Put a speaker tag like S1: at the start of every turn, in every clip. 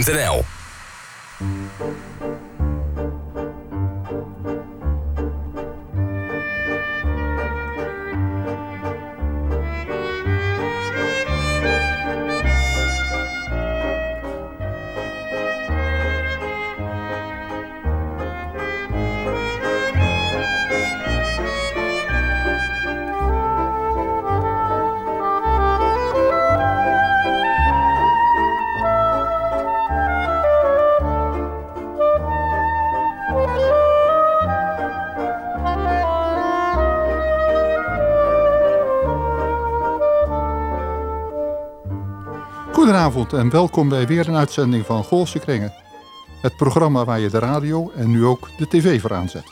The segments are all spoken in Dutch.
S1: www.ncrv.nl
S2: En welkom bij weer een uitzending van Goolse Kringen. Het programma waar je de radio en nu ook de tv voor aanzet.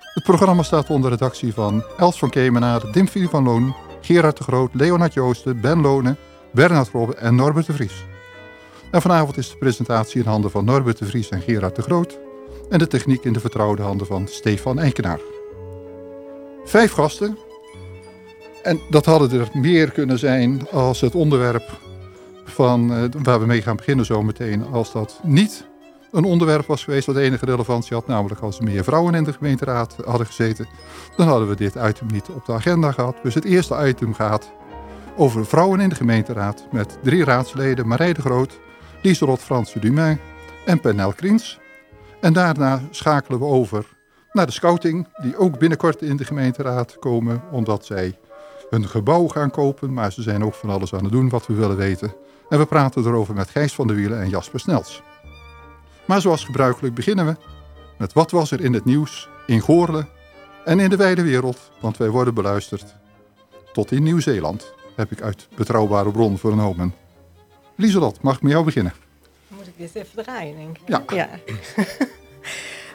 S2: Het programma staat onder redactie van Els van Kemenaar, Dimfie van Loon, Gerard de Groot, Leonard Joosten, Ben Lonen, Bernard Robbe en Norbert de Vries. En vanavond is de presentatie in handen van Norbert de Vries en Gerard de Groot en de techniek in de vertrouwde handen van Stefan Enkenaar. Vijf gasten. En dat hadden er meer kunnen zijn als het onderwerp van, uh, waar we mee gaan beginnen zo meteen, als dat niet een onderwerp was geweest wat enige relevantie had, namelijk als er meer vrouwen in de gemeenteraad hadden gezeten, dan hadden we dit item niet op de agenda gehad. Dus het eerste item gaat over vrouwen in de gemeenteraad met drie raadsleden, Marij de Groot, Lieselot Franse Dumain en Pernel Kriens. En daarna schakelen we over naar de scouting, die ook binnenkort in de gemeenteraad komen, omdat zij een gebouw gaan kopen, maar ze zijn ook van alles aan het doen wat we willen weten. En we praten erover met Gijs van der Wielen en Jasper Snels. Maar zoals gebruikelijk beginnen we met wat was er in het nieuws in Goorle en in de wijde wereld, want wij worden beluisterd tot in Nieuw-Zeeland, heb ik uit betrouwbare bron vernomen. Lieselot, mag ik met jou beginnen?
S3: Moet ik dit even draaien, denk ik?
S2: Ja.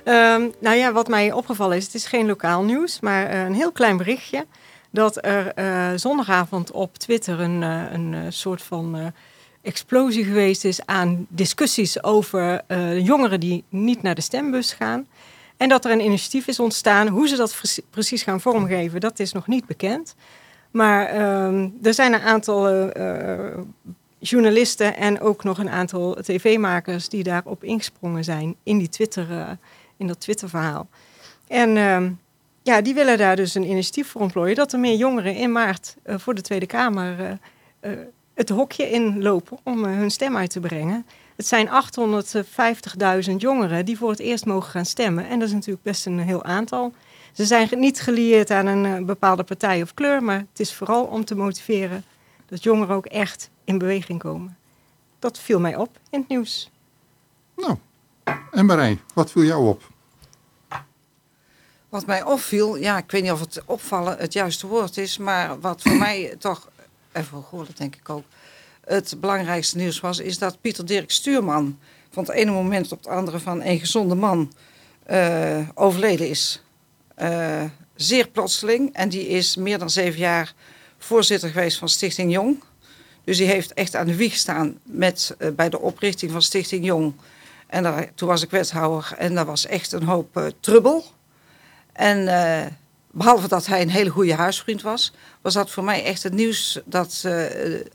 S3: ja. um, nou ja, wat mij opgevallen is, het is geen lokaal nieuws, maar uh, een heel klein berichtje. Dat er uh, zondagavond op Twitter een, uh, een soort van explosie geweest is aan discussies over uh, jongeren die niet naar de stembus gaan. En dat er een initiatief is ontstaan. Hoe ze dat precies gaan vormgeven, dat is nog niet bekend. Maar uh, er zijn een aantal uh, journalisten en ook nog een aantal tv-makers die daarop ingesprongen zijn in, die Twitter, in dat Twitter-verhaal. En ehm, ja, die willen daar dus een initiatief voor ontplooien dat er meer jongeren in maart voor de Tweede Kamer het hokje inlopen om hun stem uit te brengen. Het zijn 850.000 jongeren die voor het eerst mogen gaan stemmen. En dat is natuurlijk best een heel aantal. Ze zijn niet gelieerd aan een bepaalde partij of kleur, maar het is vooral om te motiveren dat jongeren ook echt in beweging komen. Dat viel mij op in het nieuws.
S2: Nou, en Marijn, wat viel jou op?
S4: Wat mij opviel, ja, ik weet niet of het opvallen het juiste woord is, maar wat voor mij toch en voor Goorlen denk ik ook, het belangrijkste nieuws was, is dat Pieter Dirk Stuurman van het ene moment op het andere van een gezonde man uh, overleden is. Uh, zeer plotseling. En die is meer dan zeven jaar voorzitter geweest van Stichting Jong. Dus die heeft echt aan de wieg gestaan met, uh, bij de oprichting van Stichting Jong. En daar, toen was ik wethouder en dat was echt een hoop trubbel. En behalve dat hij een hele goede huisvriend was, was dat voor mij echt het nieuws dat uh,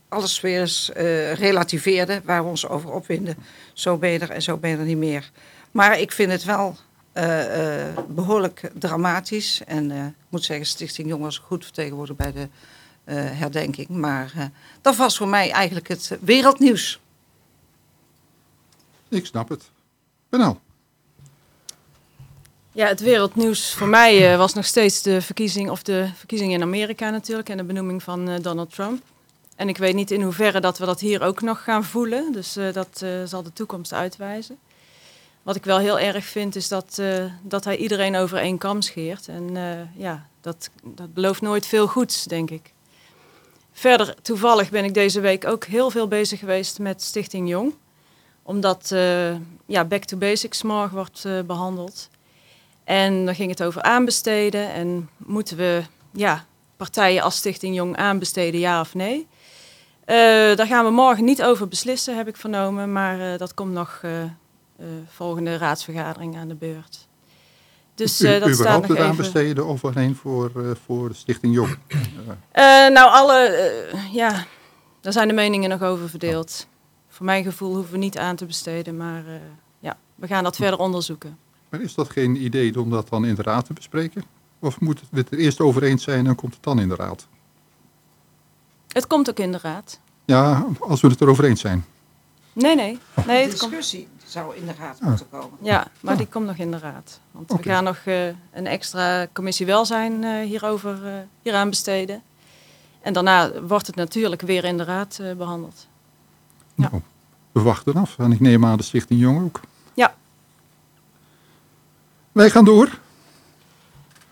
S4: alles weer eens uh, relativeerde, waar we ons over opwinden. Zo ben je er en zo ben je er niet meer. Maar ik vind het wel uh, behoorlijk dramatisch. En ik moet zeggen, Stichting Jong was goed vertegenwoordigd bij de herdenking. Maar dat was voor mij eigenlijk het wereldnieuws.
S2: Ik snap het. Benel.
S5: Ja, het wereldnieuws voor mij uh, was nog steeds de verkiezing, of de verkiezing in Amerika natuurlijk en de benoeming van uh, Donald Trump. En ik weet niet in hoeverre dat we dat hier ook nog gaan voelen, dus uh, dat zal de toekomst uitwijzen. Wat ik wel heel erg vind is dat, dat hij iedereen over één kam scheert. En ja, dat, dat belooft nooit veel goeds, denk ik. Verder, toevallig ben ik deze week ook heel veel bezig geweest met Stichting Jong. Omdat ja, Back to Basics morgen wordt behandeld. En dan ging het over aanbesteden. En moeten we ja, partijen als Stichting Jong aanbesteden, ja of nee? Uh, daar gaan we morgen niet over beslissen, heb ik vernomen. Maar uh, dat komt nog uh, volgende raadsvergadering aan de beurt.
S2: Dus uh, dat U, staat nog het even... aanbesteden of alleen voor, voor de Stichting Jong?
S5: nou, alle, ja, daar zijn de meningen nog over verdeeld. voor mijn gevoel hoeven we niet aan te besteden. Maar ja, we gaan dat verder onderzoeken.
S2: Maar is dat geen idee om dat dan in de raad te bespreken? Of moet het er eerst over eens zijn en komt het dan in de raad?
S5: Het komt ook in de raad.
S2: Ja, als we het erover eens zijn.
S5: Nee, nee. nee
S4: de discussie zou in de raad ah. moeten komen.
S5: Ja, maar die komt nog in de raad. Want we gaan nog uh, een extra commissie welzijn uh, hierover, uh, hieraan besteden. En daarna wordt het natuurlijk weer in de raad behandeld.
S2: Ja. Nou, we wachten af. En ik neem aan de Stichting Jong ook.
S5: Ja.
S2: Wij gaan door.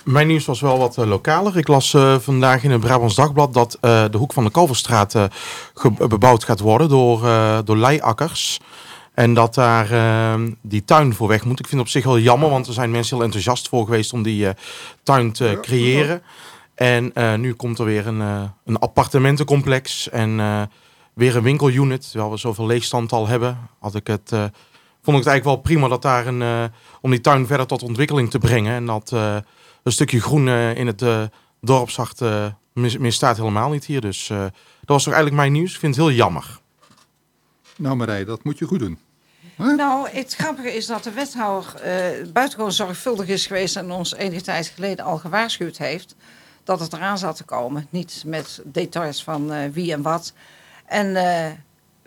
S1: Mijn nieuws was wel wat uh, lokaler. Ik las uh, vandaag in het Brabants Dagblad dat uh, de hoek van de Kalverstraat bebouwd gaat worden door, door leiakkers. En dat daar die tuin voor weg moet. Ik vind het op zich wel jammer, want er zijn mensen heel enthousiast voor geweest om die tuin te creëren. En nu komt er weer een, een appartementencomplex en weer een winkelunit. Terwijl we zoveel leegstand al hebben, had ik het, vond ik het eigenlijk wel prima dat daar een, om die tuin verder tot ontwikkeling te brengen. En dat een stukje groen eh, in het uh, dorpszacht uh, misstaat helemaal niet hier. Dus dat was toch eigenlijk mijn nieuws. Ik vind het heel jammer.
S2: Nou Marij, dat moet je goed doen.
S4: Nou, het grappige is dat de wethouder uh, buitengewoon zorgvuldig is geweest... en ons enige tijd geleden al gewaarschuwd heeft... dat het eraan zat te komen. Niet met details van wie en wat. En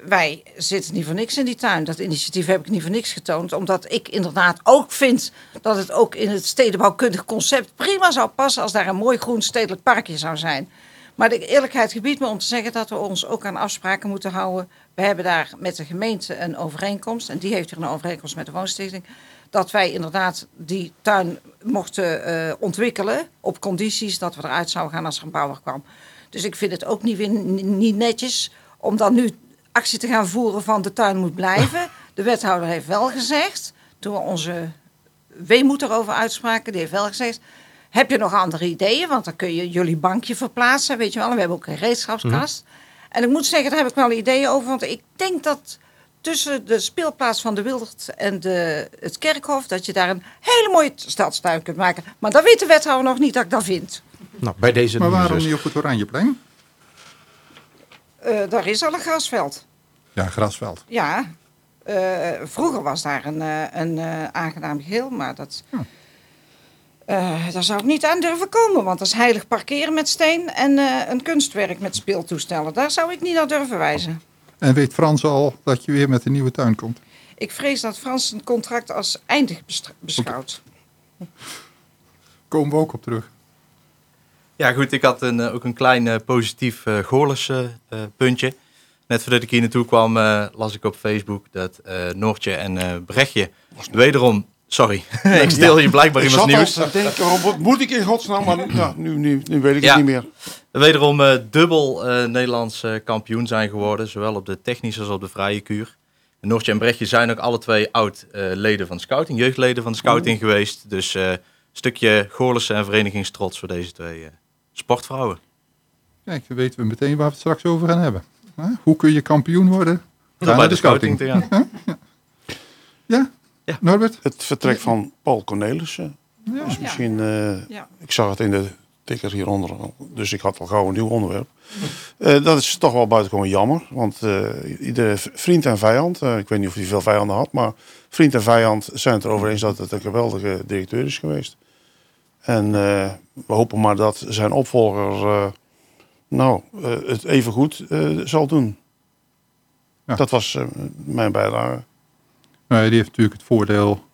S4: wij zitten niet voor niks in die tuin. Dat initiatief heb ik niet voor niks getoond. Omdat ik inderdaad ook vind dat het ook in het stedenbouwkundig concept prima zou passen als daar een mooi groen stedelijk parkje zou zijn. Maar de eerlijkheid gebiedt me om te zeggen dat we ons ook aan afspraken moeten houden. We hebben daar met de gemeente een overeenkomst. En die heeft hier een overeenkomst met de woonstichting. Dat wij inderdaad die tuin mochten uh, ontwikkelen op condities dat we eruit zouden gaan als er een bouwer kwam. Dus ik vind het ook niet, niet netjes om dan nu actie te gaan voeren van de tuin moet blijven. De wethouder heeft wel gezegd, toen we onze weemoed erover uitspraken, die heeft wel gezegd... Heb je nog andere ideeën? Want dan kun je jullie bankje verplaatsen, weet je wel. we hebben ook een gereedschapskast. Mhm. En ik moet zeggen, daar heb ik wel ideeën over. Want ik denk dat tussen de speelplaats van de Wildert en de, het kerkhof... dat je daar een hele mooie stadstuin kunt maken. Maar dat weet de wethouder nog niet dat ik dat vind.
S1: Nou, bij deze
S2: maar waarom dus. niet op het Oranjeplein?
S4: Uh, daar is al een grasveld.
S2: Ja, grasveld.
S4: Ja. Uh, vroeger was daar een, uh, een aangenaam geheel, maar dat... daar zou ik niet aan durven komen, want dat is heilig parkeren met steen en een kunstwerk met speeltoestellen. Daar zou ik niet naar durven wijzen.
S2: En weet Frans al dat je weer met een nieuwe tuin komt?
S4: Ik vrees dat Frans een contract als eindig beschouwt.
S2: Komen we ook op terug.
S6: Ja, goed. Ik had een, eh, ook een klein uh, positief uh, Goorles puntje. Net voordat ik hier naartoe kwam, las ik op Facebook dat Noortje en Brechtje wederom Sorry, ik stil hier blijkbaar iemands nieuws.
S7: Ik denk, wat moet ik in godsnaam? Maar ja, nu, nu, nu weet ik het niet meer.
S6: Wederom dubbel Nederlands kampioen zijn geworden. Zowel op de technische als op de vrije kuur. En Noortje en Brechtje zijn ook alle twee oud leden van scouting. Jeugdleden van de scouting geweest. Dus een stukje Goorlense en verenigingstrots voor deze twee sportvrouwen.
S2: Kijk, dan weten we meteen waar we het straks over gaan hebben. Hoe kun je kampioen worden?
S6: Ga bij de scouting, te gaan.
S2: Ja? ja? Norbert?
S7: Het vertrek van Paul Cornelissen. Ja. Dus misschien, uh, ik zag het in de ticker hieronder, dus ik had al gauw een nieuw onderwerp. Uh, dat is toch wel buitengewoon jammer, want uh, iedere vriend en vijand, ik weet niet of hij veel vijanden had, maar vriend en vijand zijn het erover eens dat het een geweldige directeur is geweest. En uh, we hopen maar dat zijn opvolger uh, nou, uh, het even goed zal doen. Ja. Dat was mijn bijdrage.
S2: Nou, die heeft natuurlijk het voordeel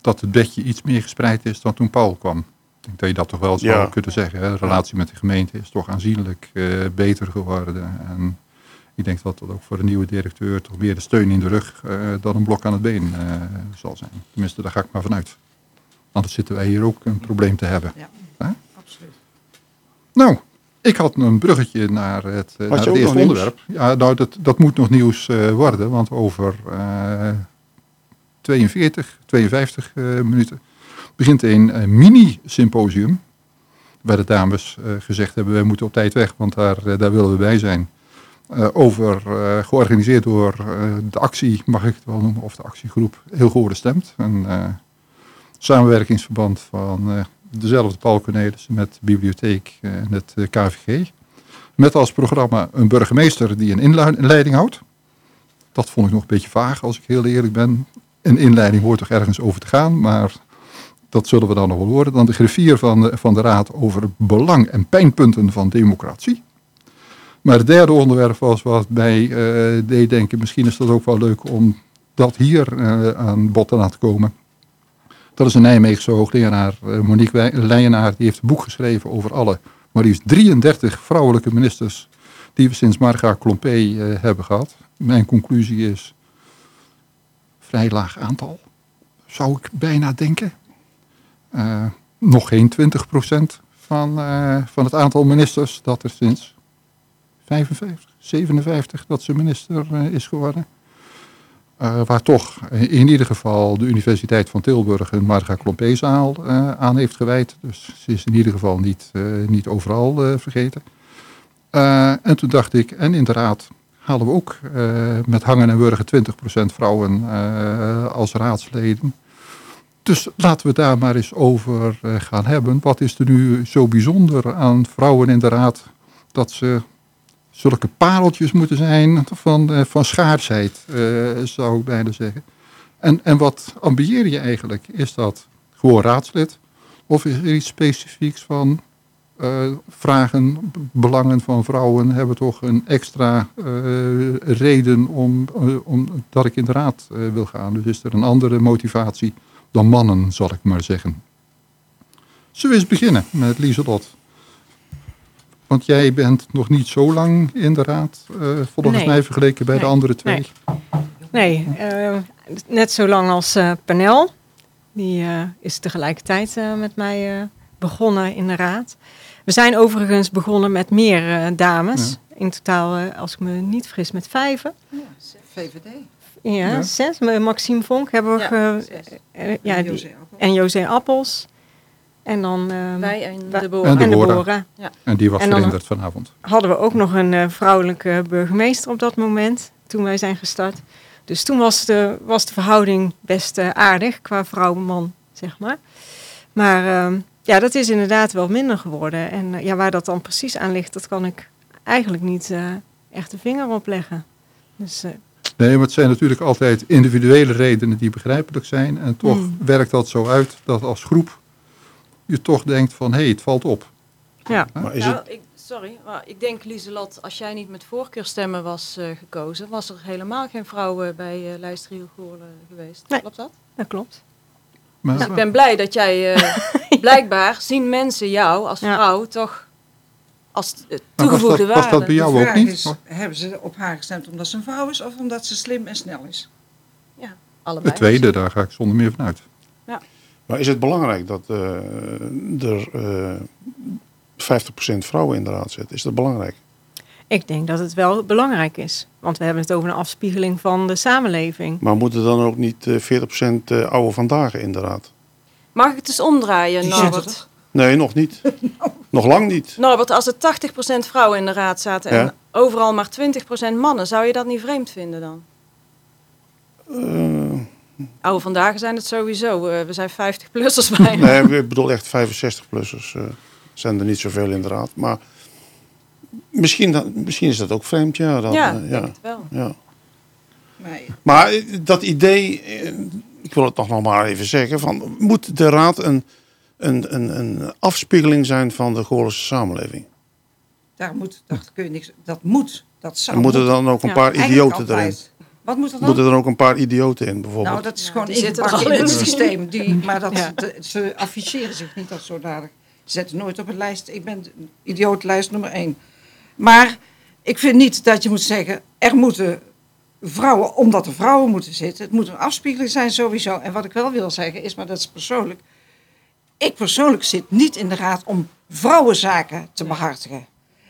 S2: dat het bedje iets meer gespreid is dan toen Paul kwam. Ik denk dat je dat toch wel zou ja. kunnen zeggen. Hè? De relatie met de gemeente is toch aanzienlijk beter geworden. En ik denk dat dat ook voor de nieuwe directeur toch meer de steun in de rug dan een blok aan het been zal zijn. Tenminste, daar ga ik maar vanuit. Anders zitten wij hier ook een probleem te hebben. Ja, absoluut. Nou, ik had een bruggetje naar het, naar het eerste onderwerp. Ja, nou, dat, dat moet nog nieuws uh, worden, want over uh, 42, 52 uh, minuten begint een uh, mini-symposium. Waar de dames uh, gezegd hebben, wij moeten op tijd weg, want daar, daar willen we bij zijn. over, georganiseerd door de actie, mag ik het wel noemen, of de actiegroep Heel Gehoorde Stemt. En, samenwerkingsverband van uh, dezelfde Paul met de bibliotheek en het uh, KVG. Met als programma een burgemeester die een inleiding houdt. dat vond ik nog een beetje vaag, als ik heel eerlijk ben. Een inleiding hoort toch ergens over te gaan, maar dat zullen we dan nog wel horen. Dan de griffier van de, van de Raad over belang en pijnpunten van democratie. Maar het derde onderwerp was wat mij deed denken, misschien is dat ook wel leuk om dat hier aan bod te laten komen. Dat is een Nijmeegse hoogleraar, uh, Monique Leijenaar, die heeft een boek geschreven over alle maar liefst 33 vrouwelijke ministers die we sinds Marga Klompé hebben gehad. Mijn conclusie is vrij laag aantal, zou ik bijna denken. Uh, nog geen 20% van, van het aantal ministers dat er sinds 55, 57 dat ze minister is geworden. Waar toch in ieder geval de Universiteit van Tilburg een Marga Klompezaal aan heeft gewijd. Dus ze is in ieder geval niet, niet overal vergeten. en toen dacht ik, en inderdaad, halen we ook met hangen en wurgen 20% vrouwen als raadsleden. Dus laten we daar maar eens over eh, gaan hebben. Wat is er nu zo bijzonder aan vrouwen in de raad dat ze zulke pareltjes moeten zijn van, uh, van schaarsheid, uh, zou ik bijna zeggen. En, en wat ambieer je eigenlijk? Is dat gewoon raadslid? Of is er iets specifieks van uh, vragen, belangen van vrouwen hebben toch een extra reden om, om dat ik in de raad wil gaan? Dus is er een andere motivatie dan mannen, zal ik maar zeggen. Zullen we eens beginnen met Lieselot? Want jij bent nog niet zo lang in de raad, uh, volgens nee. mij vergeleken bij
S3: nee.
S2: de andere twee.
S3: Nee, nee uh, net zo lang als uh, Panel. Die is tegelijkertijd met mij begonnen in de raad. We zijn overigens begonnen met meer dames. Ja. In totaal, als ik me niet vergis, met vijven.
S4: Ja, VVD.
S3: Ja, ja. zes. Maxime Vonk hebben we... Ja, ja, en, José en José Appels. En dan... Uh,
S5: Wij en
S2: de
S5: Deborah.
S2: En. Ja. en die was en verhinderd vanavond.
S3: hadden we ook nog een uh, vrouwelijke burgemeester op dat moment. Toen wij zijn gestart. Dus toen was de, was de verhouding best uh, aardig. Qua vrouw-man, zeg maar. Maar ja, dat is inderdaad wel minder geworden. En ja, waar dat dan precies aan ligt, dat kan ik eigenlijk niet echt de vinger op leggen. Dus...
S2: Nee, maar het zijn natuurlijk altijd individuele redenen die begrijpelijk zijn. En toch mm. werkt dat zo uit dat als groep je toch denkt van hé, hey, het valt op.
S3: Ja.
S5: Maar is nou, het... ik, sorry, maar ik denk Lieselot, als jij niet met voorkeurstemmen was uh, gekozen, was er helemaal geen vrouw uh, bij uh, lijst geweest.
S3: Nee.
S5: Klopt dat?
S3: Dat klopt.
S5: Maar, dus ik ben blij dat jij, blijkbaar zien mensen jou als vrouw ja. toch als toegevoegde
S2: waarde. Was dat bij jou ook niet?
S4: Is, hebben ze op haar gestemd omdat ze een vrouw is of omdat ze slim en snel is?
S5: Ja, allebei.
S2: Het tweede, daar ga ik zonder meer van uit.
S7: Maar is het belangrijk dat uh, er uh, 50% vrouwen in de raad zitten? Is dat belangrijk?
S3: Ik denk dat het wel belangrijk is. Want we hebben het over een afspiegeling van de samenleving.
S7: Maar moeten dan ook niet 40% oude vandaag in de raad?
S5: Mag ik het eens omdraaien, Norbert?
S7: Nee, nog niet. nog lang niet.
S5: Norbert, als er 80% vrouwen in de raad zaten en overal maar 20% mannen, zou je dat niet vreemd vinden dan?
S7: Uh,
S5: Oude vandaag zijn het sowieso. Uh, we zijn 50-plussers bijna.
S7: Nee, ik bedoel echt 65-plussers. Uh, zijn er niet zoveel in de raad. Maar misschien, dat, misschien is dat ook vreemd, ja. Dat,
S5: ja, uh, ja. het wel.
S7: Ja. Maar dat idee, ik wil het toch nog maar even zeggen, van moet de raad een een, een, een afspiegeling zijn van de Goorlense samenleving.
S4: Daar moet, dat kun je niks, dat moet, dat zou
S7: En moeten er dan ook een paar idioten erin?
S4: Wat moet er dan?
S7: Moeten er ook een paar idioten in, bijvoorbeeld?
S4: Nou, dat is gewoon ja, ingepakt in het systeem. Die, maar dat, ja. de, ze afficheren zich niet als zodanig. Ze zetten nooit op een lijst. Ik ben idiootlijst nummer één. Maar ik vind niet dat je moet zeggen... er moeten vrouwen, omdat er vrouwen moeten zitten... het moet een afspiegeling zijn sowieso. En wat ik wel wil zeggen is, maar dat is persoonlijk... Ik persoonlijk zit niet in de raad om vrouwenzaken te behartigen.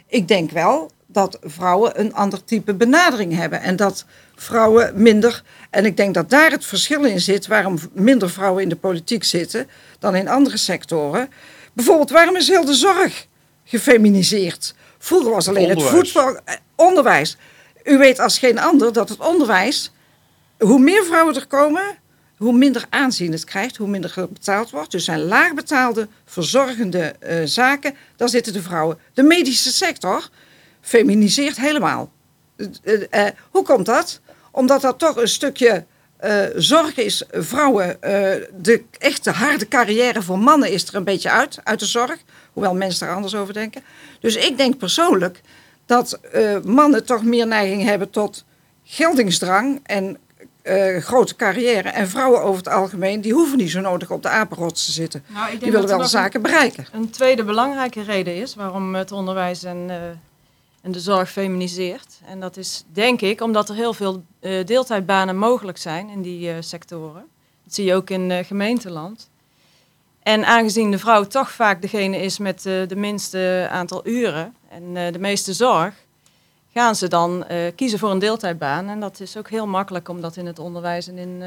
S4: Ik denk wel dat vrouwen een ander type benadering hebben. En dat vrouwen minder. En ik denk dat daar het verschil in zit waarom minder vrouwen in de politiek zitten dan in andere sectoren. Bijvoorbeeld, waarom is heel de zorg gefeminiseerd? Vroeger was alleen onderwijs. het voetbal. Eh, onderwijs. U weet als geen ander dat het onderwijs. Hoe meer vrouwen er komen, hoe minder aanzien het krijgt, hoe minder betaald wordt. Dus zijn laagbetaalde, verzorgende uh, zaken, daar zitten de vrouwen. De medische sector feminiseert helemaal. Uh, uh, hoe komt dat? Omdat dat toch een stukje uh, zorg is. Vrouwen, uh, de echte harde carrière voor mannen is er een beetje uit, uit de zorg. Hoewel mensen daar anders over denken. Dus ik denk persoonlijk dat uh, mannen toch meer neiging hebben tot geldingsdrang en grote carrière. En vrouwen over het algemeen, die hoeven niet zo nodig op de apenrots te zitten. Nou, die willen wel de zaken bereiken.
S5: Een tweede belangrijke reden is waarom het onderwijs en en de zorg feminiseert. En dat is denk ik omdat er heel veel uh, deeltijdbanen mogelijk zijn in die uh, sectoren. Dat zie je ook in uh, gemeenteland. En aangezien de vrouw toch vaak degene is met de minste aantal uren en de meeste zorg, gaan ze dan kiezen voor een deeltijdbaan. En dat is ook heel makkelijk om dat in het onderwijs en in,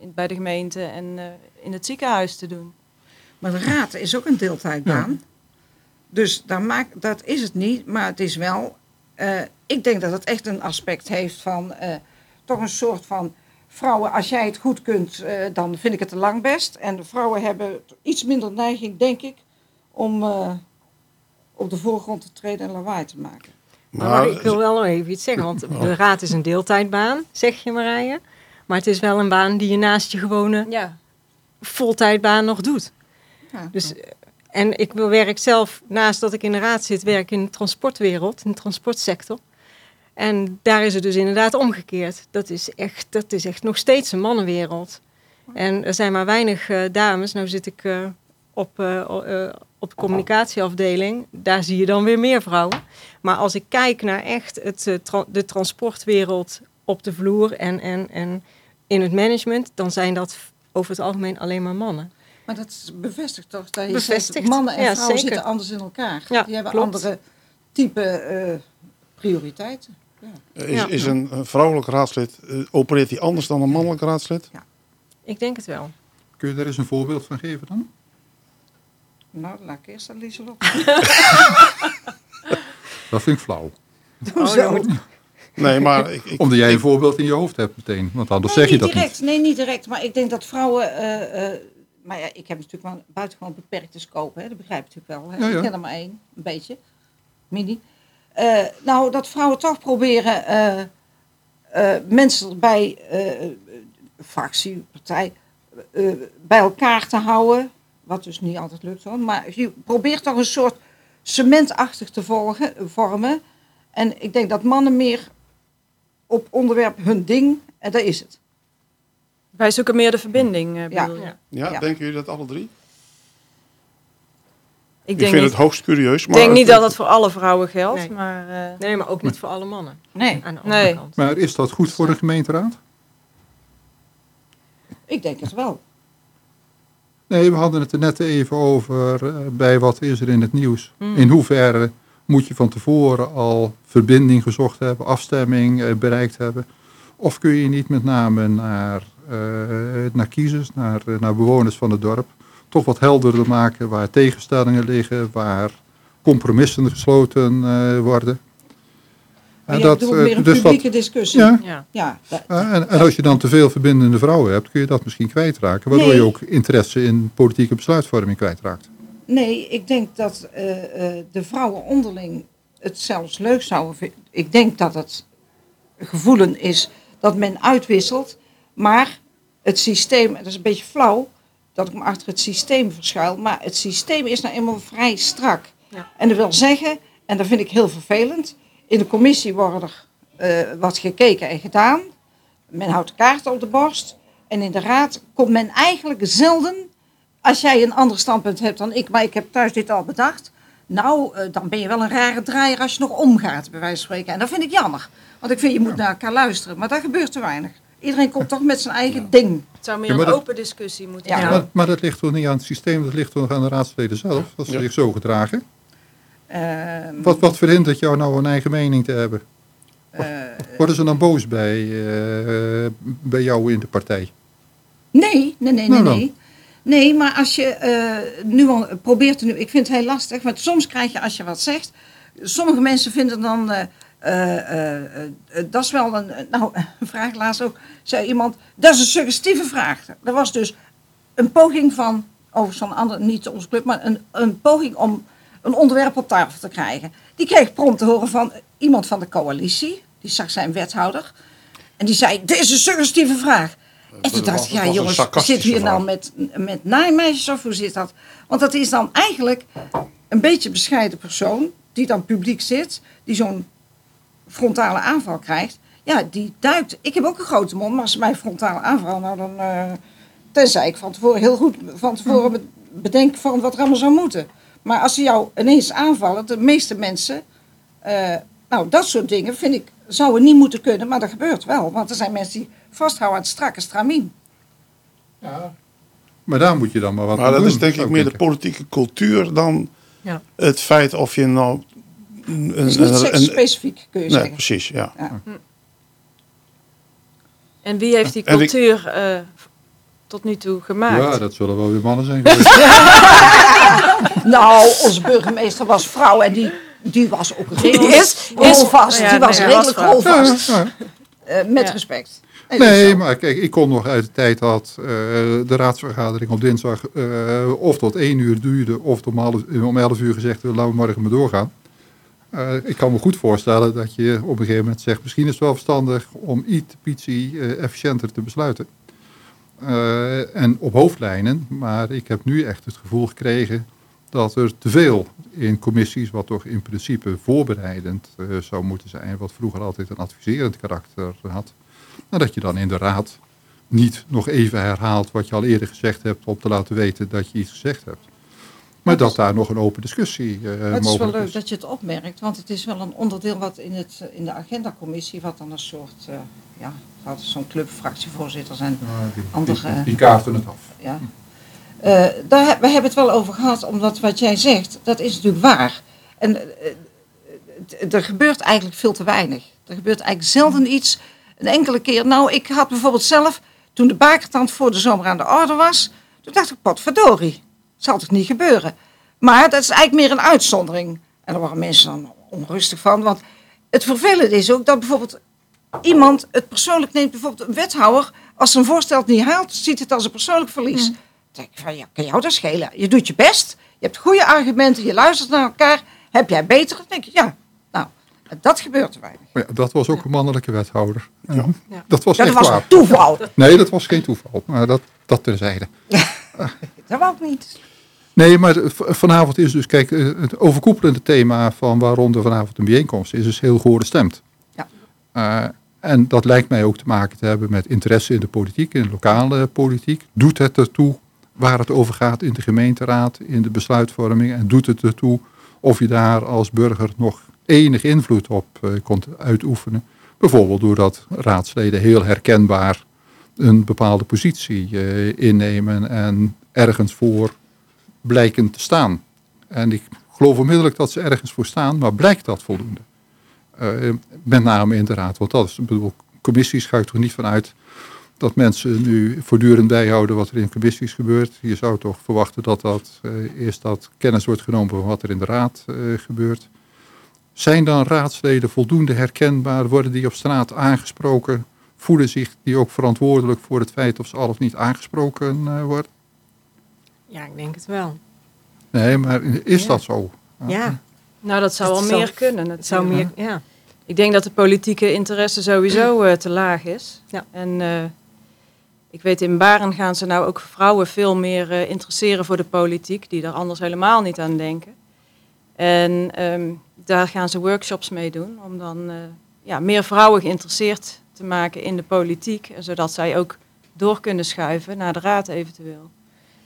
S5: in bij de gemeente en in het ziekenhuis te doen.
S4: Maar de raad is ook een deeltijdbaan. Dus daar maakt, dat is het niet, maar het is wel. Uh, ik denk dat het echt een aspect heeft van uh, toch een soort van vrouwen, als jij het goed kunt, uh, dan vind ik het te lang best. En vrouwen hebben iets minder neiging, denk ik, om op de voorgrond te treden en lawaai te maken.
S3: Maar, maar ik wil wel nog even iets zeggen, want de raad is een deeltijdbaan, zeg je Marije. Maar het is wel een baan die je naast je gewone ja. voltijdbaan nog doet. Ja, dus en ik werk zelf, naast dat ik in de raad zit, werk in de transportwereld, in de transportsector. En daar is het dus inderdaad omgekeerd. Dat is echt, dat is echt nog steeds een mannenwereld. En er zijn maar weinig uh, dames. Nou zit ik uh, op, uh, op de communicatieafdeling. Daar zie je dan weer meer vrouwen. Maar als ik kijk naar echt het, de transportwereld op de vloer en, en, en in het management, dan zijn dat over het algemeen alleen maar mannen.
S4: Maar dat bevestigt toch dat je bevestigt. mannen en vrouwen zitten anders in elkaar. Die hebben andere type uh, prioriteiten.
S7: Ja. Is, is een, vrouwelijk raadslid, uh, opereert die anders dan een mannelijk raadslid? Ja.
S3: Ik denk het wel.
S2: Kun je daar eens een voorbeeld van geven dan?
S4: Nou, laat ik eerst aan Lieselot.
S2: dat vind ik flauw.
S4: Hoezo? Oh,
S7: nee, maar ik, ik,
S2: Omdat jij een voorbeeld in je hoofd hebt meteen. Want anders nee, zeg je dat
S4: direct,
S2: niet.
S4: Nee, niet direct. Maar ik denk dat vrouwen... Uh, maar ja, ik heb natuurlijk wel buitengewoon beperkte scope, hè? dat begrijp je natuurlijk wel. Hè? Ja, Ik ken er maar één, een beetje, mini. Uh, nou, dat vrouwen toch proberen uh, uh, mensen bij fractie, partij, bij elkaar te houden. Wat dus niet altijd lukt hoor. Maar je probeert toch een soort cementachtig te volgen, vormen. En ik denk dat mannen meer op onderwerp hun ding, en daar is het.
S5: Wij zoeken meer de verbinding, uh,
S7: ja. Ja. ja. denken jullie dat alle drie? Ik, denk vind het hoogst curieus.
S5: Ik denk niet dat dat voor alle vrouwen geldt. Nee, maar, uh,
S3: nee, maar ook niet voor alle mannen.
S4: Nee.
S3: Aan de
S5: nee.
S3: Kant.
S2: Maar is dat goed voor de gemeenteraad?
S4: Ik denk het wel.
S2: Nee, we hadden het er net even over uh, bij wat is er in het nieuws. Hmm. In hoeverre moet je van tevoren al verbinding gezocht hebben, afstemming uh, bereikt hebben. Of kun je niet met name naar eh, naar kiezers, naar, eh, naar bewoners van het dorp, toch wat helderder maken waar tegenstellingen liggen, waar compromissen gesloten eh, worden.
S4: En dat, meer een dus publieke discussie.
S2: Ja. ja. en, en, als je dan te veel verbindende vrouwen hebt, kun je dat misschien kwijtraken. Waardoor je ook interesse in politieke besluitvorming kwijtraakt.
S4: Nee, ik denk dat uh, de vrouwen onderling het zelfs leuk zouden vinden. Ik denk dat het gevoelen is dat men uitwisselt. Maar het systeem, dat is een beetje flauw dat ik me achter het systeem verschuil, maar het systeem is nou eenmaal vrij strak. Ja. En dat wil zeggen, en dat vind ik heel vervelend, in de commissie wordt er uh, wat gekeken en gedaan. Men houdt de kaart op de borst. En in de raad komt men eigenlijk zelden, als jij een ander standpunt hebt dan ik, maar ik heb thuis dit al bedacht. Nou, uh, dan ben je wel een rare draaier als je nog omgaat, bij wijze van spreken. En dat vind ik jammer. Want ik vind, je moet naar elkaar luisteren. Maar dat gebeurt te weinig. Iedereen komt toch met zijn eigen ding.
S5: Het zou meer een open discussie moeten
S2: zijn. Maar, maar, dat ligt toch niet aan het systeem, dat ligt toch aan de raadsleden zelf, dat ze zich zo gedragen? Ehm. wat, wat verhindert jou nou een eigen mening te hebben? Uh, Worden ze dan boos bij, uh, bij jou in de partij?
S4: Nee, nee, nee, nou nee. nee. Nee, maar als je uh, nu al probeert te nu, ik vind het heel lastig, want soms krijg je als je wat zegt, sommige mensen vinden dan uh, dat is wel een, nou, een vraag laatst ook, zei iemand, dat is een suggestieve vraag. Dat was dus een poging van, over zo'n ander, niet onze club, maar een, een poging om een onderwerp op tafel te krijgen. Die kreeg prompt te horen van iemand van de coalitie, die zag zijn wethouder. En die zei, dit is een suggestieve vraag. En toen dacht ik, ja jongens, zit hier nou met, met naaimeisjes of hoe zit dat? Want dat is dan eigenlijk een beetje bescheiden persoon die dan publiek zit, die zo'n frontale aanval krijgt. Ja, die duikt. Ik heb ook een grote mond, maar als ze mij frontale aanval, nou dan... Uh, tenzij ik van tevoren heel goed van tevoren bedenk van wat er allemaal zou moeten. Maar als ze jou ineens aanvallen, de meeste mensen... Uh, nou, dat soort dingen vind ik, zouden niet moeten kunnen, maar dat gebeurt wel. Want er zijn mensen die vasthouden aan het strakke stramien.
S2: Ja, maar daar moet je dan maar wat
S7: maar dat is denk ik meer de politieke cultuur dan ja. het feit of je nou...
S4: Een, het is niet een, specifiek, kun je
S7: nee,
S4: zeggen.
S7: precies, ja. ja.
S5: En wie heeft die cultuur uh, tot nu toe gemaakt?
S2: Ja, dat zullen wel weer mannen zijn
S4: nou, onze burgemeester was vrouw en die, die was ook redelijk is, is, vast. Ja, die was nee, redelijk rolvast. Ja, uh, met respect.
S2: Nee, maar kijk, ik kon nog uit de tijd dat uh, de raadsvergadering op dinsdag uh, of tot één uur duurde, of om, half, om elf uur gezegd, laten we morgen maar doorgaan. Uh, ik kan me goed voorstellen dat je op een gegeven moment zegt, misschien is het wel verstandig om iets pitie efficiënter te besluiten. en op hoofdlijnen, maar ik heb nu echt het gevoel gekregen dat er te veel in commissies, wat toch in principe voorbereidend zou moeten zijn, wat vroeger altijd een adviserend karakter had, dat je dan in de raad niet nog even herhaalt wat je al eerder gezegd hebt om te laten weten dat je iets gezegd hebt. Maar dat, daar nog een open discussie uh, mogelijk is. Het is wel leuk
S4: dat je het opmerkt, want het is wel een onderdeel wat in, het, eh, in de agendacommissie, wat dan een soort, uh, ja, zo'n clubfractievoorzitters en die, andere...
S2: Die, die, kaarten het af.
S4: Ja. Uh, daar, we hebben het wel over gehad, omdat wat jij zegt, dat is natuurlijk waar. En er gebeurt eigenlijk veel te weinig. Er gebeurt eigenlijk zelden iets een enkele keer. Nou, ik had bijvoorbeeld zelf, toen de bakertand voor de zomer aan de orde was, toen dacht ik, potverdorie, zal toch niet gebeuren. Maar dat is eigenlijk meer een uitzondering. En daar waren mensen dan onrustig van, want het vervelende is ook dat bijvoorbeeld iemand het persoonlijk neemt, bijvoorbeeld een wethouder, als zijn voorstel het niet haalt, ziet het als een persoonlijk verlies. Dan denk ik van, ja, kan jou dat schelen? Je doet je best, je hebt goede argumenten, je luistert naar elkaar. Heb jij beter? Dan denk ik, ja, dat gebeurt weinig.
S2: Ja, dat was ook een mannelijke wethouder. Ja. Dat was
S4: ja,
S2: echt
S4: dat was toeval.
S2: Nee, dat was geen toeval. Maar dat, dat terzijde.
S4: dat wou ik niet.
S2: Nee, maar vanavond is dus, kijk, eh, het overkoepelende thema van waarom er vanavond een bijeenkomst is, is heel gehoorde stemt. Ja. Uh, en dat lijkt mij ook te maken te hebben met interesse in de politiek, in de lokale politiek. Doet het ertoe waar het over gaat in de gemeenteraad, in de besluitvorming? En doet het ertoe of je daar als burger nog enig invloed op uh, kon uitoefenen. Bijvoorbeeld doordat raadsleden heel herkenbaar een bepaalde positie uh, innemen en ergens voor blijken te staan. En ik geloof onmiddellijk dat ze ergens voor staan, maar blijkt dat voldoende? Uh, met name in de raad, want dat is, bedoel, commissies ga ik toch niet vanuit dat mensen nu voortdurend bijhouden wat er in commissies gebeurt. Je zou toch verwachten dat dat eerst dat kennis wordt genomen van wat er in de raad gebeurt. Zijn dan raadsleden voldoende herkenbaar? Worden die op straat aangesproken? Voelen zich die ook verantwoordelijk voor het feit of ze al of niet aangesproken worden?
S3: Ja, ik denk het wel.
S2: Nee, maar is dat zo?
S3: Ja.
S5: Nou, dat zou wel meer kunnen.
S3: Het zou meer, ja.
S5: Ik denk dat de politieke interesse sowieso uh, te laag is. Ja. En uh, ik weet in Baren gaan ze nou ook vrouwen veel meer interesseren voor de politiek, die er anders helemaal niet aan denken. En um, daar gaan ze workshops mee doen om dan uh, ja, meer vrouwen geïnteresseerd te maken in de politiek. Zodat zij ook door kunnen schuiven naar de raad eventueel.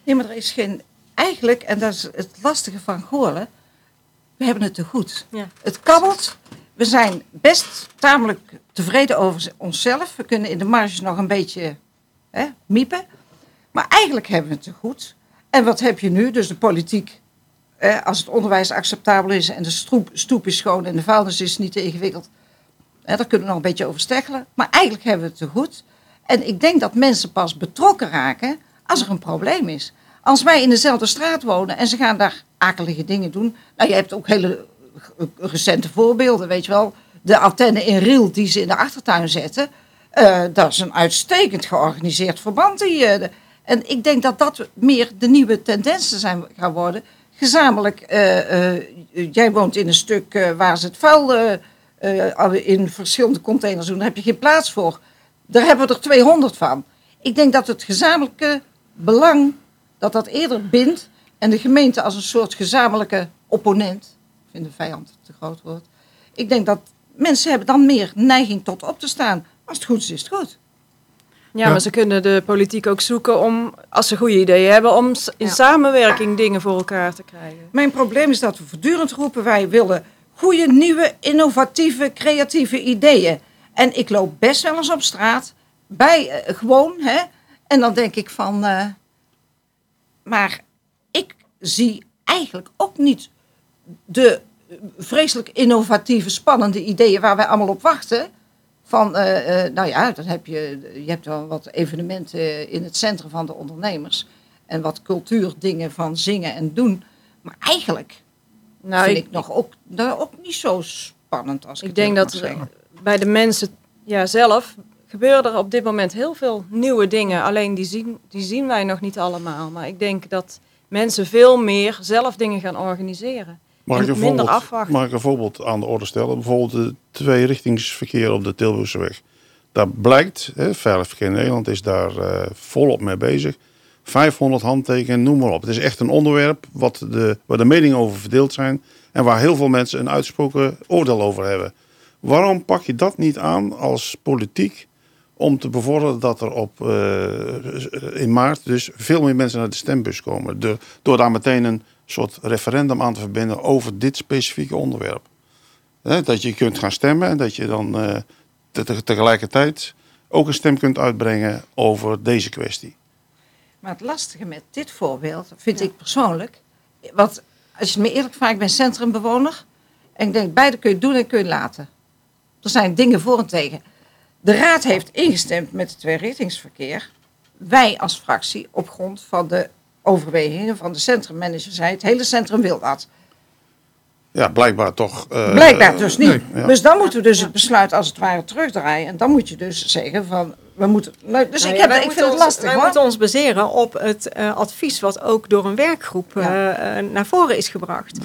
S4: Nee, maar er is geen... Eigenlijk, en dat is het lastige van Goorlen, we hebben het te goed. Ja. Het kabbelt. We zijn best tamelijk tevreden over onszelf. We kunnen in de marges nog een beetje hè, miepen. Maar eigenlijk hebben we het te goed. En wat heb je nu? Dus de politiek als het onderwijs acceptabel is en de stoep, stoep is schoon en de vuilnis is niet te ingewikkeld, daar kunnen we nog een beetje over steggelen. Maar eigenlijk hebben we het te goed. En ik denk dat mensen pas betrokken raken als er een probleem is. Als wij in dezelfde straat wonen en ze gaan daar akelige dingen doen. Nou, je hebt ook hele recente voorbeelden, weet je wel. De antenne in Riel die ze in de achtertuin zetten. Uh, dat is een uitstekend georganiseerd verband. Die, uh, en ik denk dat dat meer de nieuwe tendensen zijn gaan worden gezamenlijk, jij woont in een stuk waar ze het vuil in verschillende containers doen, daar heb je geen plaats voor. Daar hebben we er 200 van. Ik denk dat het gezamenlijke belang, dat dat eerder bindt. En de gemeente als een soort gezamenlijke opponent. Ik vind de vijand te groot woord. Ik denk dat mensen hebben dan meer neiging tot op te staan. Als het goed is, is het goed.
S5: Ja, maar ze kunnen de politiek ook zoeken om, als ze goede ideeën hebben, om in samenwerking dingen voor elkaar te krijgen.
S4: Mijn probleem is dat we voortdurend roepen, wij willen goede, nieuwe, innovatieve, creatieve ideeën. En ik loop best wel eens op straat, bij eh, gewoon, hè. En dan denk ik van, uh, maar ik zie eigenlijk ook niet de vreselijk innovatieve, spannende ideeën waar wij allemaal op wachten. Van, uh, uh, nou ja, dan heb je, je hebt wel wat evenementen in het centrum van de ondernemers. En wat cultuurdingen van zingen en doen. Maar eigenlijk nou, vind ik, ik nog ook, nou, ook niet zo spannend als ik
S5: Ik denk dat bij de mensen ja, zelf gebeuren er op dit moment heel veel nieuwe dingen. Alleen die zien, die zien wij nog niet allemaal. Maar ik denk dat mensen veel meer zelf dingen gaan organiseren.
S7: Mag ik, een mag ik een voorbeeld aan de orde stellen? Bijvoorbeeld de tweerichtingsverkeer op de Tilburgseweg. Daar blijkt, hè, Veilig Verkeer Nederland is daar uh, volop mee bezig. 500 handtekenen, noem maar op. Het is echt een onderwerp wat de, waar de meningen over verdeeld zijn. En waar heel veel mensen een uitsproken oordeel over hebben. Waarom pak je dat niet aan als politiek om te bevorderen dat er op, uh, in maart dus veel meer mensen naar de stembus komen? De, door daar meteen een soort referendum aan te verbinden over dit specifieke onderwerp. dat je kunt gaan stemmen en dat je dan uh, tegelijkertijd ook een stem kunt uitbrengen over deze kwestie.
S4: Maar het lastige met dit voorbeeld vind ik persoonlijk, want als je me eerlijk vraagt, ik ben centrumbewoner en ik denk beide kun je doen en kun je laten. Er zijn dingen voor en tegen. De raad heeft ingestemd met het tweerichtingsverkeer. Wij als fractie op grond van de overwegingen van de centrummanager zei, het hele centrum wil dat.
S7: Ja, blijkbaar toch.
S4: Uh, blijkbaar dus niet. Dus dan moeten we dus het besluit als het ware terugdraaien. En dan moet je dus zeggen van, we moeten... Nou, dus nou ik, heb, ik vind het lastig
S3: Wij moeten ons baseren op het uh, advies wat ook door een werkgroep uh, naar voren is gebracht.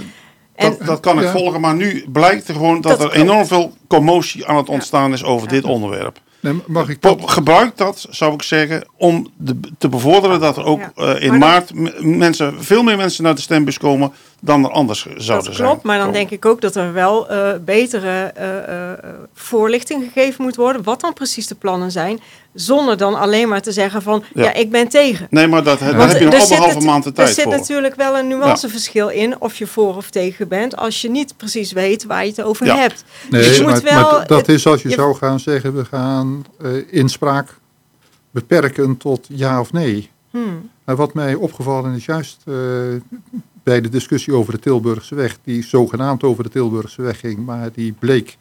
S7: En, dat, dat kan ik volgen, maar nu blijkt er gewoon dat, dat er enorm veel commotie aan het ontstaan is over dit onderwerp.
S2: Nee, mag ik
S7: dat... Gebruik dat, zou ik zeggen, om de, te bevorderen dat er ook ja. uh, in maart mensen, veel meer mensen naar de stembus komen dan er anders zouden zijn. Dat
S3: klopt, maar dan denk ik ook dat er wel uh, betere uh, voorlichting gegeven moet worden. Wat dan precies de plannen zijn. Zonder dan alleen maar te zeggen van, ja, ja ik ben tegen.
S7: Nee, maar dat, daar heb je nog anderhalve maand de tijd
S3: voor. Er zit natuurlijk wel een nuanceverschil in of je voor of tegen bent. Als je niet precies weet waar je het over hebt.
S2: Nee, dus je maar, moet wel, maar dat is als je, je, zou gaan zeggen, we gaan inspraak beperken tot ja of nee. Hmm. Maar wat mij opgevallen is juist uh, bij de discussie over de Tilburgse weg, die zogenaamd over de Tilburgse weg ging, maar die bleek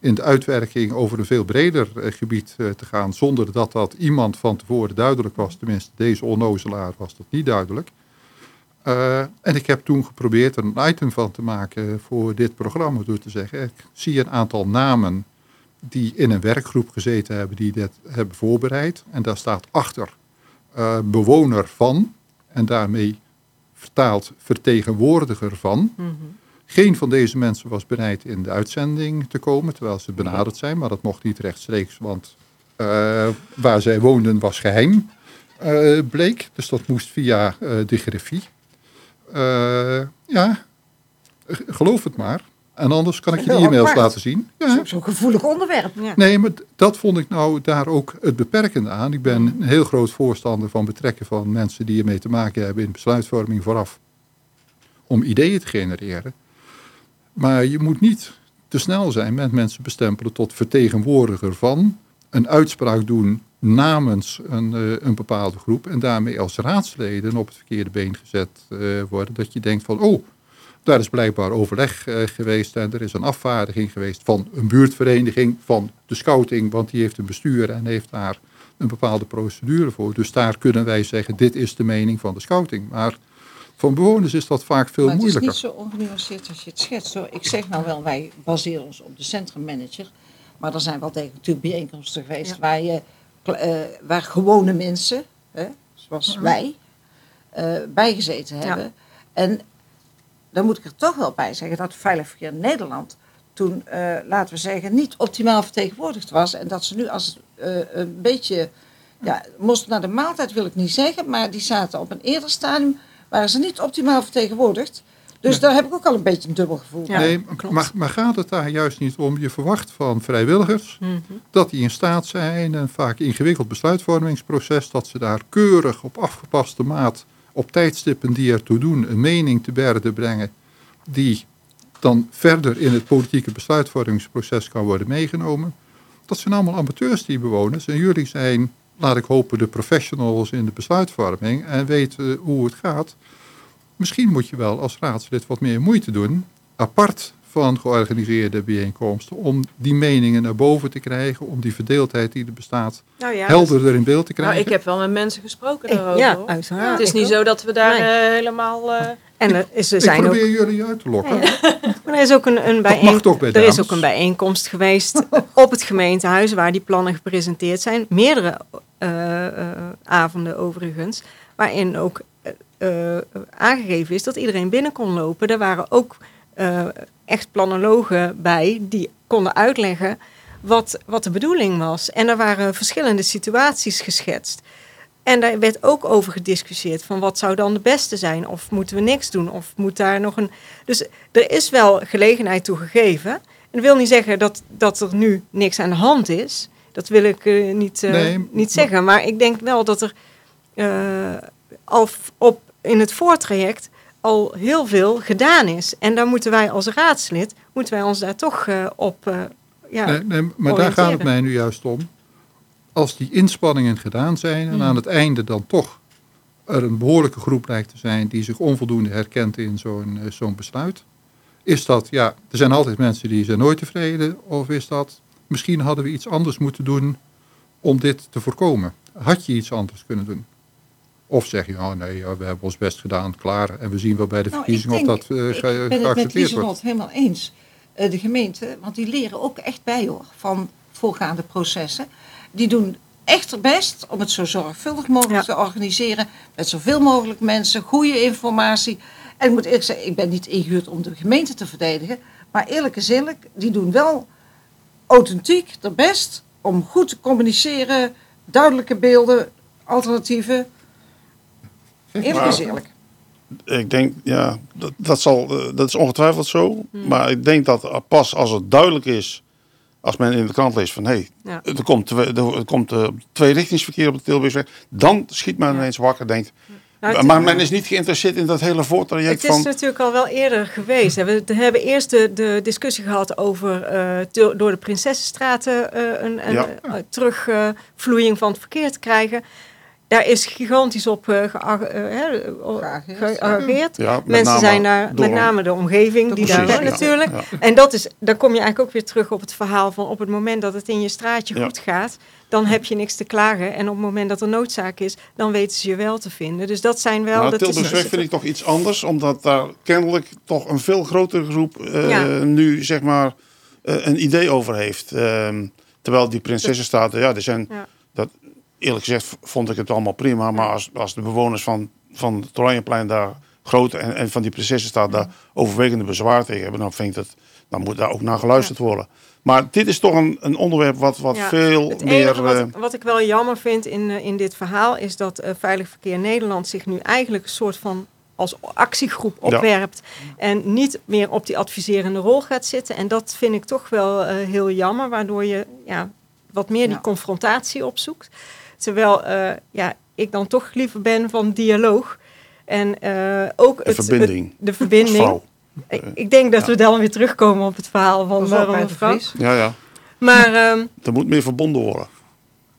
S2: in de uitwerking over een veel breder uh, gebied uh, te gaan, zonder dat dat iemand van tevoren duidelijk was. Tenminste, deze onnozelaar was dat niet duidelijk. en ik heb toen geprobeerd er een item van te maken voor dit programma door te zeggen, ik zie een aantal namen die in een werkgroep gezeten hebben die dit hebben voorbereid. En daar staat achter bewoner van en daarmee vertaald vertegenwoordiger van. Mm -hmm. Geen van deze mensen was bereid in de uitzending te komen, terwijl ze benaderd zijn, maar dat mocht niet rechtstreeks, want uh, waar zij woonden was geheim, uh, bleek. Dus dat moest via de griffie. ja, geloof het maar. En anders kan ik je de e-mails laten zien.
S4: Ja. Zo'n gevoelig onderwerp.
S2: Ja. Nee, maar dat vond ik nou daar ook het beperkende aan. Ik ben een heel groot voorstander van betrekken van mensen die ermee te maken hebben in besluitvorming vooraf. Om ideeën te genereren. Maar je moet niet te snel zijn met mensen bestempelen tot vertegenwoordiger van. Een uitspraak doen namens een, uh, een bepaalde groep. En daarmee als raadsleden op het verkeerde been gezet uh, worden. Dat je denkt van, oh, daar is blijkbaar overleg uh, geweest en er is een afvaardiging geweest van een buurtvereniging, van de scouting, want die heeft een bestuur en heeft daar een bepaalde procedure voor. Dus daar kunnen wij zeggen, dit is de mening van de scouting. Maar van bewoners is dat vaak veel moeilijker.
S4: het is niet zo ongenuanceerd als je het schetst. Hoor. Ik zeg nou wel, wij baseren ons op de centrummanager. Maar er zijn wel degelijk natuurlijk bijeenkomsten geweest ja. waar, je, uh, waar gewone mensen, hè, zoals mhm. wij, uh, bijgezeten hebben. Ja. En dan moet ik er toch wel bij zeggen dat Veilig Verkeer Nederland toen, uh, laten we zeggen, niet optimaal vertegenwoordigd was. En dat ze nu als uh, een beetje, ja, moesten naar de maaltijd wil ik niet zeggen, maar die zaten op een eerder stadium, waren ze niet optimaal vertegenwoordigd. Dus daar heb ik ook al een beetje een dubbel gevoel
S2: ja, Nee, maar, maar, gaat het daar juist niet om? Je verwacht van vrijwilligers mhm. dat die in staat zijn, een vaak ingewikkeld besluitvormingsproces, dat ze daar keurig op afgepaste maat, op tijdstippen die ertoe doen, een mening te berde brengen die dan verder in het politieke besluitvormingsproces kan worden meegenomen. Dat zijn allemaal amateurs die bewoners en jullie zijn, laat ik hopen, de professionals in de besluitvorming en weten hoe het gaat. Misschien moet je wel als raadslid wat meer moeite doen, apart van georganiseerde bijeenkomsten, om die meningen naar boven te krijgen, om die verdeeldheid die er bestaat nou ja, helderder in beeld te krijgen.
S5: Nou, ik heb wel met mensen gesproken daarover. Ja, uiteraard. Het is niet zo dat we daar eh, helemaal... Uh...
S3: En er is, er zijn
S2: ik probeer jullie uit te lokken.
S3: Maar er is ook een, een, bijeen... er is ook een bijeenkomst geweest op het gemeentehuis waar die plannen gepresenteerd zijn. Meerdere uh, avonden overigens. Waarin ook uh, aangegeven is dat iedereen binnen kon lopen. Er waren ook uh, echt planologen bij die konden uitleggen wat, wat de bedoeling was. En er waren verschillende situaties geschetst. En daar werd ook over gediscussieerd van wat zou dan de beste zijn? Of moeten we niks doen? Of moet daar nog een... Dus er is wel gelegenheid toe gegeven. En dat wil niet zeggen dat, dat er nu niks aan de hand is. Dat wil ik uh, niet, uh, niet zeggen. Maar ik denk wel dat er uh, al op in het voortraject al heel veel gedaan is. En dan moeten wij als raadslid, moeten wij ons daar toch uh, op uh, ja,
S2: nee, nee, Maar daar gaat het mij nu juist om. Als die inspanningen gedaan zijn en mm. aan het einde dan toch er een behoorlijke groep lijkt te zijn die zich onvoldoende herkent in zo'n uh, zo'n besluit. Is dat, ja, er zijn altijd mensen die zijn nooit tevreden. Of is dat, misschien hadden we iets anders moeten doen om dit te voorkomen. Had je iets anders kunnen doen? Of zeg je, oh nee, ja, we hebben ons best gedaan, klaar. En we zien wel bij de nou, verkiezingen of dat uh, ge
S4: Ik ben het met Lieselot helemaal eens. Uh, de gemeente, want die leren ook echt bij hoor, van voorgaande processen. Die doen echt het best om het zo zorgvuldig mogelijk te organiseren. Met zoveel mogelijk mensen, goede informatie. En ik moet eerlijk zeggen, ik ben niet ingehuurd om de gemeente te verdedigen. Maar eerlijk gezegd, die doen wel authentiek het best om goed te communiceren. Duidelijke beelden, alternatieven. Eerlijk eerlijk.
S7: Ik denk, ja, dat, dat, zal, eh, dat is ongetwijfeld zo. Hmm. Maar ik denk dat pas als het duidelijk is, als men in de krant leest van hé, hey, er komt, er komt uh, tweerichtingsverkeer op de Tilburgsweg, dan schiet men ineens wakker denkt. Nou, maar men is niet geïnteresseerd in dat hele voortraject
S3: van... Het is natuurlijk al wel eerder geweest. We hebben eerst de, de discussie gehad over uh, door de Prinsessenstraten uh, een, een ja. terugvloeiing van het verkeer te krijgen. Daar is gigantisch op uh, geageerd. Mensen zijn daar, met name de omgeving, die daar natuurlijk. En dat is, dan kom je eigenlijk ook weer terug op het verhaal van op het moment dat het in je straatje goed gaat, dan heb je niks te klagen. En op het moment dat er noodzaak is, dan weten ze je wel te vinden. Dus dat zijn wel...
S7: Nou, Tilburgsweg vind ik toch iets anders, omdat daar kennelijk toch een veel grotere groep uh, nu zeg maar een idee over heeft. Ehm, terwijl die prinsessenstaten, ja, er zijn... Eerlijk gezegd vond ik het allemaal prima. Maar als, als de bewoners van, van het Oranjeplein daar grote en, en van die Prinsessenstaat daar overwegende bezwaar tegen hebben, dan vind ik dat dan moet daar ook naar geluisterd worden. Maar dit is toch een, een onderwerp wat, wat veel het meer.
S3: Wat, uh, wat, ik wel jammer vind in, uh, in dit verhaal is dat uh, Veilig Verkeer Nederland zich nu eigenlijk een soort van als actiegroep opwerpt en niet meer op die adviserende rol gaat zitten. En dat vind ik toch wel heel jammer, waardoor je ja, wat meer die confrontatie opzoekt. Terwijl uh, ja, ik dan toch liever ben van dialoog. En uh, ook
S7: de het, verbinding.
S3: Het, de verbinding. Ik, ik, denk dat we dan weer terugkomen op het verhaal van, van mevrouw.
S7: Ja, ja.
S3: Maar um,
S7: er moet meer verbonden worden.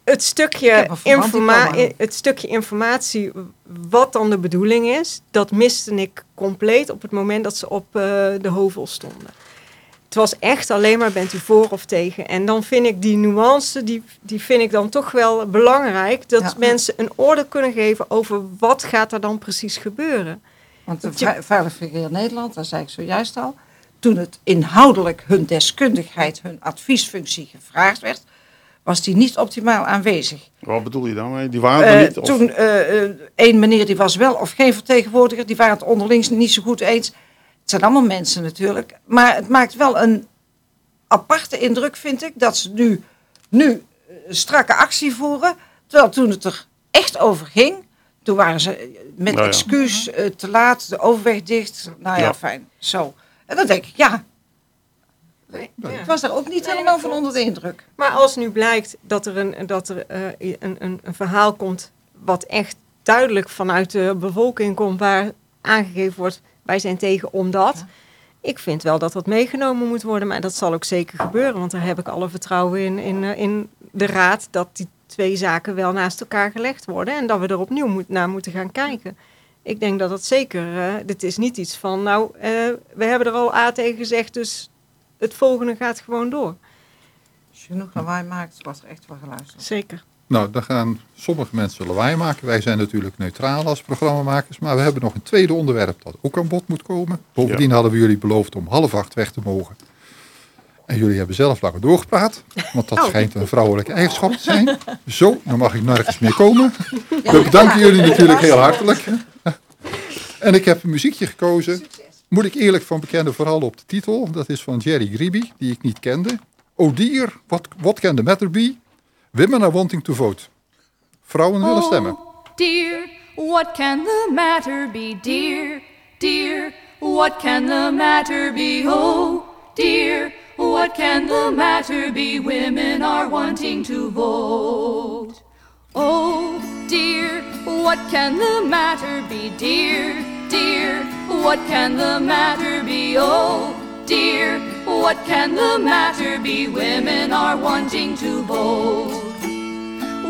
S3: Het stukje, informa het stukje informatie, wat dan de bedoeling is, dat miste ik compleet op het moment dat ze op uh, de hovel stonden. Het was echt alleen maar bent u voor of tegen. En dan vind ik die nuance, die, die vind ik dan toch wel belangrijk. Dat mensen een orde kunnen geven over wat gaat er dan precies gebeuren.
S4: Want de Veilig Verkeer Nederland, daar zei ik zojuist al. Toen het inhoudelijk hun deskundigheid, hun adviesfunctie gevraagd werd, was die niet optimaal aanwezig.
S7: Wat bedoel je dan? Die waren er uh, niet?
S4: Of? Toen uh, een meneer die was wel of geen vertegenwoordiger, die waren het onderling niet zo goed eens. Het zijn allemaal mensen natuurlijk. Maar het maakt wel een aparte indruk, vind ik, dat ze nu, nu strakke actie voeren. Terwijl toen het er echt over ging, toen waren ze met
S7: Nou ja.
S4: excuus eh, te laat, de overweg dicht. Nou ja,
S7: Ja.
S4: fijn. Zo. En dan denk ik, ja,
S3: Ja.
S4: ik was daar ook niet
S3: Nee,
S4: helemaal van onder de indruk.
S3: Maar als nu blijkt dat er een, dat er, eh, een, een, een verhaal komt wat echt duidelijk vanuit de bevolking komt, waar aangegeven wordt, wij zijn tegen omdat. Ik vind wel dat dat meegenomen moet worden, maar dat zal ook zeker gebeuren, want daar heb ik alle vertrouwen in, in, eh, in de raad dat die twee zaken wel naast elkaar gelegd worden en dat we er opnieuw moet, naar moeten gaan kijken. Ik denk dat dat zeker, eh, dit is niet iets van, nou, eh, we hebben er al A tegen gezegd, dus het volgende gaat gewoon door.
S4: Als je genoeg lawaai maakt, wordt er echt wel geluisterd.
S3: Zeker.
S2: Nou, dan gaan sommige mensen lawaai maken. Wij zijn natuurlijk neutraal als programmamakers. Maar we hebben nog een tweede onderwerp dat ook aan bod moet komen. Bovendien hadden we jullie beloofd om half acht weg te mogen. En jullie hebben zelf langer doorgepraat. Want dat
S3: Oh.
S2: schijnt een vrouwelijke eigenschap te zijn. Zo, dan mag ik nergens meer komen. We bedanken jullie natuurlijk heel hartelijk. En ik heb een muziekje gekozen. Moet ik eerlijk van bekennen, vooral op de titel. Dat is van Jerry Griby, die ik niet kende. Oh dear, what, what can the matter be? Women are wanting to vote. Vrouwen willen oh, stemmen.
S8: Oh, dear, what can the matter be, dear? Dear, what can the matter be? Oh, dear, what can the matter be? Women are wanting to vote. Oh, dear, what can the matter be, dear? Dear, what can the matter be? Oh, dear, what can the matter be? Women are wanting to vote.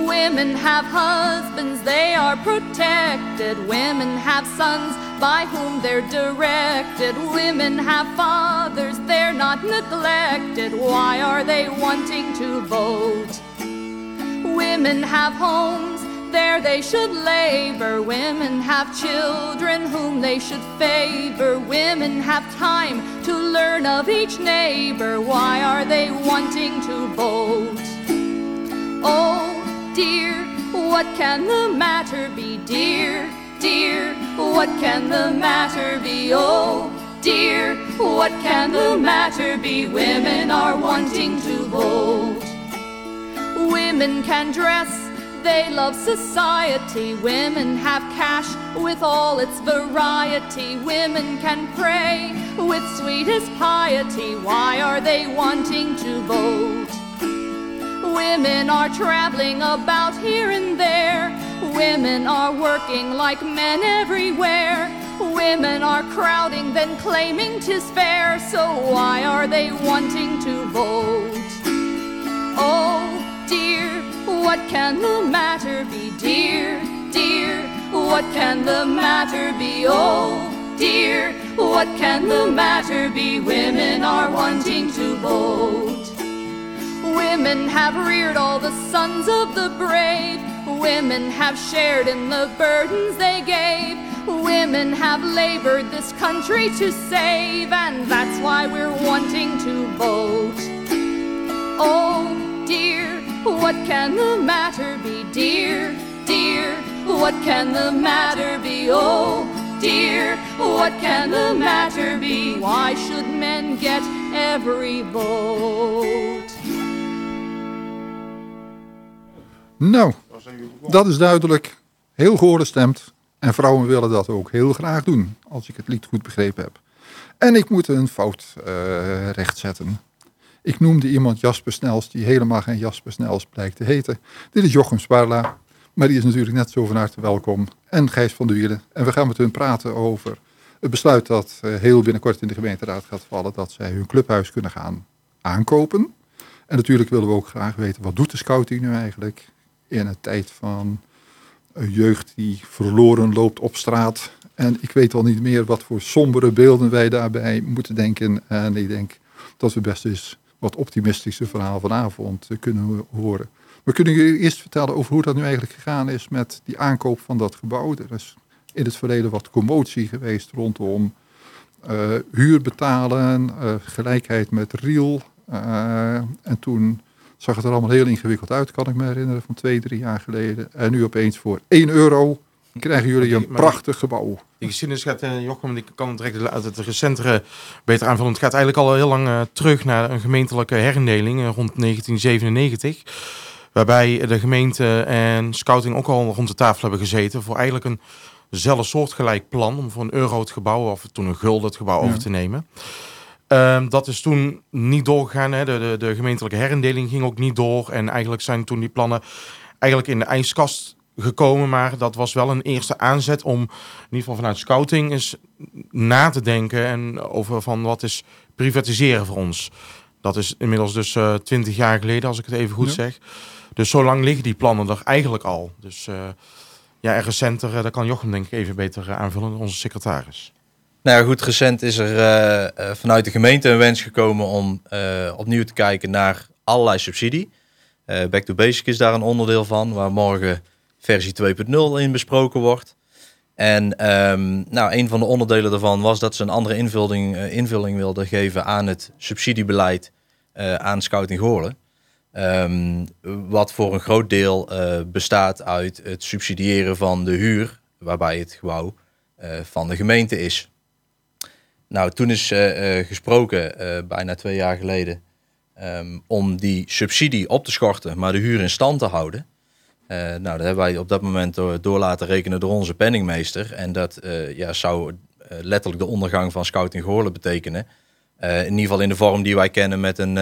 S8: Women have husbands, they are protected. Women have sons by whom they're directed. Women have fathers, they're not neglected. Why are they wanting to vote? Women have homes, there they should labor. Women have children whom they should favor. Women have time to learn of each neighbor. Why are they wanting to vote? Oh, dear, what can the matter be, dear? Dear, what can the matter be? Oh, dear, what can the matter be? Women are wanting to vote. Women can dress, they love society. Women have cash with all its variety. Women can pray with sweetest piety. Why are they wanting to vote? Women are traveling about here and there. Women are working like men everywhere. Women are crowding, then claiming 'tis fair. So why are they wanting to vote? Oh, dear, what can the matter be, dear? Dear, what can the matter be? Oh, dear, what can the matter be? Women are wanting to vote. Women have reared all the sons of the brave. Women have shared in the burdens they gave. Women have labored this country to save, and that's why we're wanting to vote. Oh, dear, what can the matter be, dear? Dear, what can the matter be? Oh, dear, what can the matter be? Why should men get every vote?
S2: Nou, dat is duidelijk. Heel gehoorgestemd. En vrouwen willen dat ook heel graag doen, als ik het lied goed begrepen heb. En ik moet een fout eh, rechtzetten. Ik noemde iemand Jasper Snels, die helemaal geen Jasper Snels blijkt te heten. Dit is Jochem Sparla, maar die is natuurlijk net zo van harte welkom. En Gijs van der Wielen. En we gaan met hun praten over het besluit dat eh, heel binnenkort in de gemeenteraad gaat vallen, dat zij hun clubhuis kunnen gaan aankopen. En natuurlijk willen we ook graag weten, wat doet de scouting nu eigenlijk in een tijd van een jeugd die verloren loopt op straat. En ik weet al niet meer wat voor sombere beelden wij daarbij moeten denken. En ik denk dat we best eens wat optimistische verhaal vanavond eh, kunnen horen. We kunnen jullie eerst vertellen over hoe dat nu eigenlijk gegaan is met die aankoop van dat gebouw. Er is in het verleden wat commotie geweest rondom eh, huur betalen, eh, gelijkheid met Riel. En toen zag het er allemaal heel ingewikkeld uit, kan ik me herinneren, van twee, drie jaar geleden. En nu opeens voor 1 euro krijgen jullie een
S1: Maar-
S2: prachtig gebouw.
S1: Die geschiedenis gaat, eh, Jochem, die kan het direct uit het recentere beter aanvullen. Het gaat eigenlijk al heel lang eh, terug naar een gemeentelijke herindeling eh, rond 1997. Waarbij de gemeente en scouting ook al rond de tafel hebben gezeten voor eigenlijk een zelfde soortgelijk plan om voor een euro het gebouw of toen een gulden het gebouw over te nemen. Ehm, dat is toen niet doorgegaan. Hè. De, de, de, gemeentelijke herindeling ging ook niet door. En eigenlijk zijn toen die plannen eigenlijk in de ijskast gekomen. Maar dat was wel een eerste aanzet om in ieder geval vanuit scouting eens na te denken. En over van wat is privatiseren voor ons. Dat is inmiddels dus eh, twintig jaar geleden, als ik het even goed zeg. Dus zo lang liggen die plannen er eigenlijk al. Dus uh, ja, en recenter, uh, daar kan Jochem denk ik even beter aanvullen, onze secretaris.
S6: Nou goed, recent is er vanuit de gemeente een wens gekomen om opnieuw te kijken naar allerlei subsidie. Back to Basic is daar een onderdeel van, waar morgen versie 2.0 in besproken wordt. En um, nou, een van de onderdelen daarvan was dat ze een andere invulling, invulling wilden geven aan het subsidiebeleid aan Scouting Goorlen. Um, wat voor een groot deel bestaat uit het subsidiëren van de huur, waarbij het gebouw van de gemeente is. Nou, toen is gesproken, bijna twee jaar geleden, um, om die subsidie op te schorten, maar de huur in stand te houden. Uh, nou, dat hebben wij op dat moment door, laten rekenen door onze penningmeester. En dat ja, zou letterlijk de ondergang van Scouting Goorlen betekenen. in ieder geval in de vorm die wij kennen met een,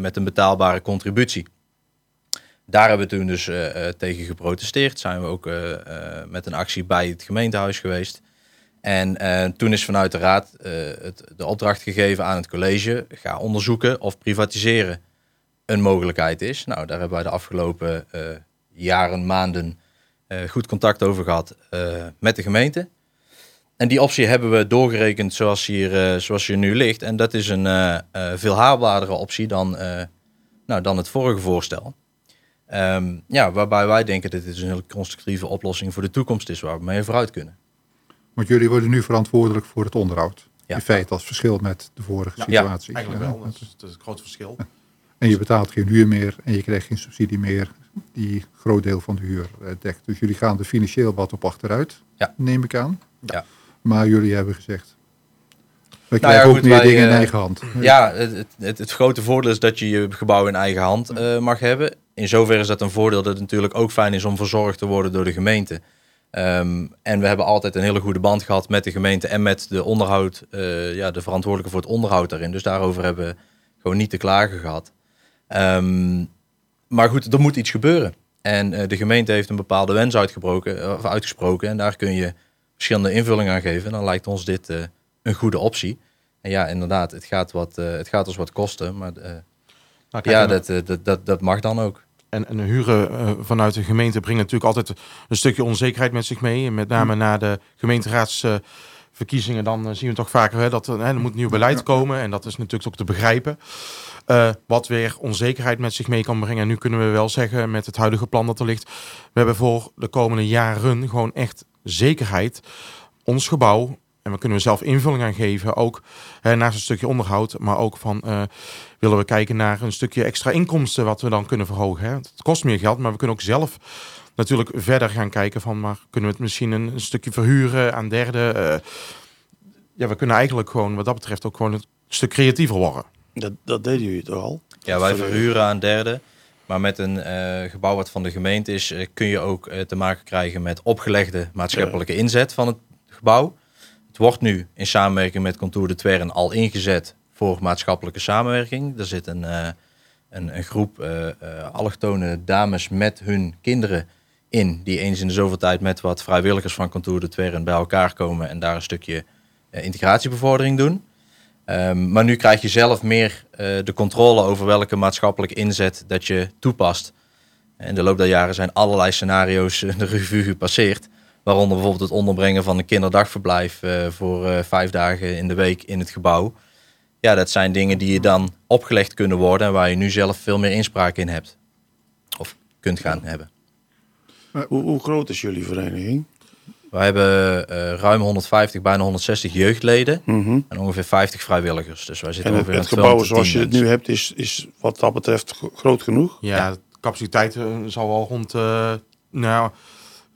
S6: met een betaalbare contributie. Daar hebben we toen dus tegen geprotesteerd. Zijn we ook met een actie bij het gemeentehuis geweest. En toen is vanuit de raad het, de opdracht gegeven aan het college. Ga onderzoeken of privatiseren een mogelijkheid is. Nou, daar hebben wij de afgelopen jaren, maanden goed contact over gehad met de gemeente. En die optie hebben we doorgerekend zoals hier, zoals nu ligt. En dat is een veel haalbaardere optie dan, nou, dan het vorige voorstel. Um, ja, waarbij wij denken dat dit een hele constructieve oplossing voor de toekomst is waar we mee vooruit kunnen.
S2: Want jullie worden nu verantwoordelijk voor het onderhoud. Ja. In feite als verschil met de vorige situatie.
S1: Ja, eigenlijk wel. Dat is, dat is het groot verschil.
S2: En je betaalt geen huur meer en je krijgt geen subsidie meer die groot deel van de huur eh, dekt. Dus jullie gaan er financieel wat op achteruit, ja. neem ik aan.
S6: Ja.
S2: Maar jullie hebben gezegd, we nou krijgen ook meer dingen in
S6: uh,
S2: eigen hand.
S6: Ja, het, het, het, grote voordeel is dat je je gebouw in eigen hand uh, mag hebben. In zoverre is dat een voordeel dat het natuurlijk ook fijn is om verzorgd te worden door de gemeente. Um, en we hebben altijd een hele goede band gehad met de gemeente en met de onderhoud, uh, ja, de verantwoordelijke voor het onderhoud daarin. Dus daarover hebben we gewoon niet te klagen gehad. Um, maar goed, er moet iets gebeuren. En uh, de gemeente heeft een bepaalde wens uitgebroken, of uitgesproken. En daar kun je verschillende invullingen aan geven. Dan lijkt ons dit uh, een goede optie. En ja, inderdaad, het gaat, wat, het gaat ons wat kosten. Maar nou, ja, dat, dat, dat, dat mag dan ook.
S1: En, en huren vanuit de gemeente brengt natuurlijk altijd een stukje onzekerheid met zich mee. En met name mm. na de gemeenteraadsverkiezingen, dan zien we toch vaker hè, dat er moet nieuw beleid komen. En dat is natuurlijk ook te begrijpen. Uh, wat weer onzekerheid met zich mee kan brengen. En nu kunnen we wel zeggen met het huidige plan dat er ligt. We hebben voor de komende jaren gewoon echt zekerheid. Ons gebouw, en we kunnen we zelf invulling aan geven. Ook hè, naast een stukje onderhoud. Maar ook van uh, willen we kijken naar een stukje extra inkomsten wat we dan kunnen verhogen. Hè. Het kost meer geld, maar we kunnen ook zelf natuurlijk verder gaan kijken van. Maar kunnen we het misschien een, een stukje verhuren aan derden. Uh, ja, we kunnen eigenlijk gewoon wat dat betreft ook gewoon een stuk creatiever worden.
S7: Dat, dat deden jullie toch al?
S6: Ja, wij verhuren aan derden. Maar met een uh, gebouw wat van de gemeente is, uh, kun je ook uh, te maken krijgen met opgelegde maatschappelijke ja. inzet van het gebouw. Het wordt nu in samenwerking met Contour de Twern al ingezet voor maatschappelijke samenwerking. Er zit een, een, een, groep allochtone dames met hun kinderen in, die eens in de zoveel tijd met wat vrijwilligers van Contour de Twern bij elkaar komen en daar een stukje integratiebevordering doen. Um, maar nu krijg je zelf meer uh, de controle over welke maatschappelijke inzet dat je toepast. In de loop der jaren zijn allerlei scenario's de revue gepasseerd. Waaronder bijvoorbeeld het onderbrengen van een kinderdagverblijf uh, voor uh, vijf dagen in de week in het gebouw. Ja, dat zijn dingen die je dan opgelegd kunnen worden en waar je nu zelf veel meer inspraak in hebt. Of kunt gaan hebben.
S7: Hoe, hoe groot is jullie vereniging?
S6: We hebben uh, ruim 150, bijna 160 jeugdleden mm -hmm. en ongeveer 50 vrijwilligers. Dus wij zitten
S7: en
S6: ongeveer
S7: het gebouw zoals je het nu hebt is, is wat dat betreft groot genoeg?
S1: Ja, ja. de capaciteit zal wel rond, uh, nou,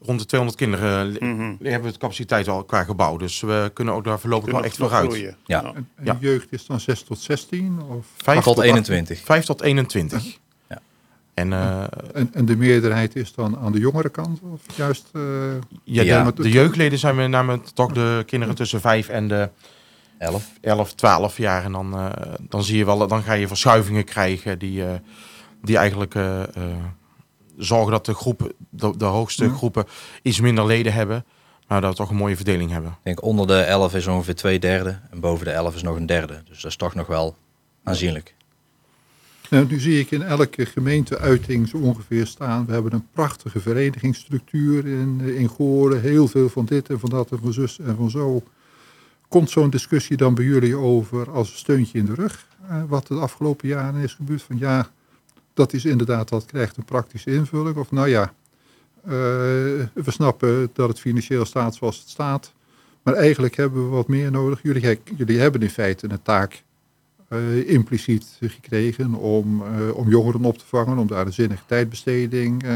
S1: rond de 200 kinderen mm -hmm. hebben we het capaciteit al qua gebouw. Dus we kunnen ook daar voorlopig wel echt vooruit.
S6: Ja.
S2: ja. En, en ja. jeugd is dan 6 tot 16? Of
S6: 5 tot 21.
S1: 5 tot 21. Ja. En, uh,
S2: en, en, de meerderheid is dan aan de jongere kant? Of juist, uh,
S1: ja, ja. De, de, jeugdleden zijn met name toch de kinderen tussen 5 en de 11, 11 12 jaar. En dan, uh, dan zie je wel, dan ga je verschuivingen krijgen die, die eigenlijk zorgen dat de, groep, de, de hoogste mm. groepen iets minder leden hebben. Maar dat we toch een mooie verdeling hebben.
S6: Ik denk onder de 11 is ongeveer twee derde. En boven de 11 is nog een derde. Dus dat is toch nog wel aanzienlijk.
S2: Nou, nu zie ik in elke gemeenteuiting zo ongeveer staan. We hebben een prachtige verenigingsstructuur in, in Goren. Heel veel van dit en van dat en van zus en van zo. Komt zo'n discussie dan bij jullie over als een steuntje in de rug? Uh, wat de afgelopen jaren is gebeurd? Van ja, dat is inderdaad, dat krijgt een praktische invulling. Of nou ja, uh, we snappen dat het financieel staat zoals het staat. Maar eigenlijk hebben we wat meer nodig. Jullie, jullie hebben in feite een taak uh, impliciet gekregen om, uh, om jongeren op te vangen, om daar een zinnige tijdbesteding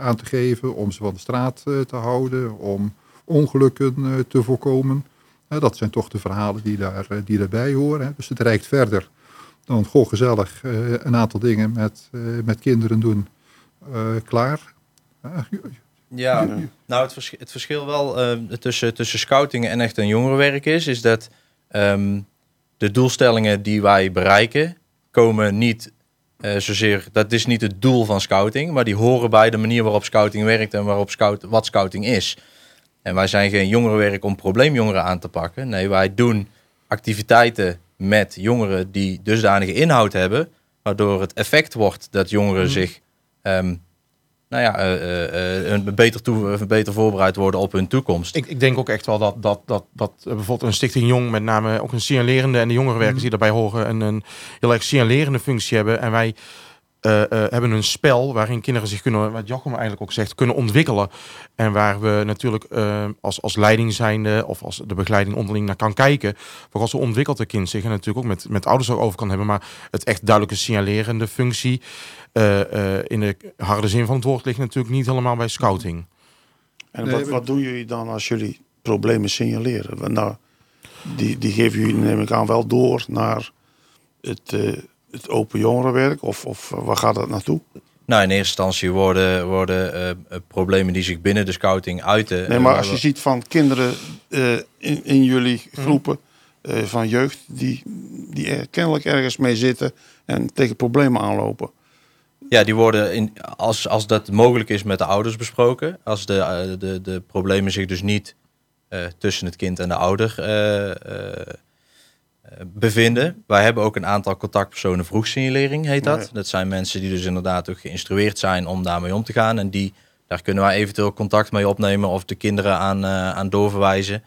S2: aan te geven, om ze van de straat te houden, om ongelukken te voorkomen. dat zijn toch de verhalen die, daar, die daarbij horen. Hè. Dus het reikt verder dan goh, gezellig een aantal dingen met, met kinderen doen. klaar.
S6: Ja, nou het, vers het verschil wel tussen, tussen scouting en echt een jongerenwerk is, is dat um, de doelstellingen die wij bereiken, komen niet uh, zozeer, dat is niet het doel van scouting, maar die horen bij de manier waarop scouting werkt en waarop scout, wat scouting is. En wij zijn geen jongerenwerk om probleemjongeren aan te pakken. Nee, wij doen activiteiten met jongeren die dusdanige inhoud hebben, waardoor het effect wordt dat jongeren mm. zich um, nou ja, uh, uh, beter, toe, beter voorbereid worden op hun toekomst.
S1: Ik, ik denk ook echt wel dat, dat, dat, dat bijvoorbeeld een Stichting Jong, met name ook een signalerende en de jongerenwerkers mm. die daarbij horen, een, een heel erg signalerende functie hebben. En wij uh, uh, hebben een spel waarin kinderen zich kunnen, wat Jacco eigenlijk ook zegt, kunnen ontwikkelen. En waar we natuurlijk uh, als, als leiding zijnde of als de begeleiding onderling naar kan kijken. Voor zo ontwikkelt een kind zich en natuurlijk ook met, met ouders over kan hebben. Maar het echt duidelijke signalerende functie in de harde zin van het woord ligt natuurlijk niet helemaal bij scouting.
S7: En wat, wat doen jullie dan als jullie problemen signaleren? Nou, die, die geven jullie neem ik aan wel door naar het het open jongerenwerk? Of, of eh, waar gaat dat naartoe?
S6: Nou, in eerste instantie worden, worden uh, problemen die zich binnen de scouting uiten.
S7: Nee, maar als je ziet van kinderen uh, in, in jullie mhm. groepen uh, van jeugd die, die er kennelijk ergens mee zitten en tegen problemen aanlopen.
S6: Ja, die worden in, als, als dat mogelijk is met de ouders besproken. Als de, de, de problemen zich dus niet tussen het kind en de ouder eh, bevinden. Wij hebben ook een aantal contactpersonen vroegsignalering, heet dat. Dat zijn mensen die dus inderdaad ook geïnstrueerd zijn om daarmee om te gaan. En die, daar kunnen wij eventueel contact mee opnemen of de kinderen aan, uh, aan doorverwijzen.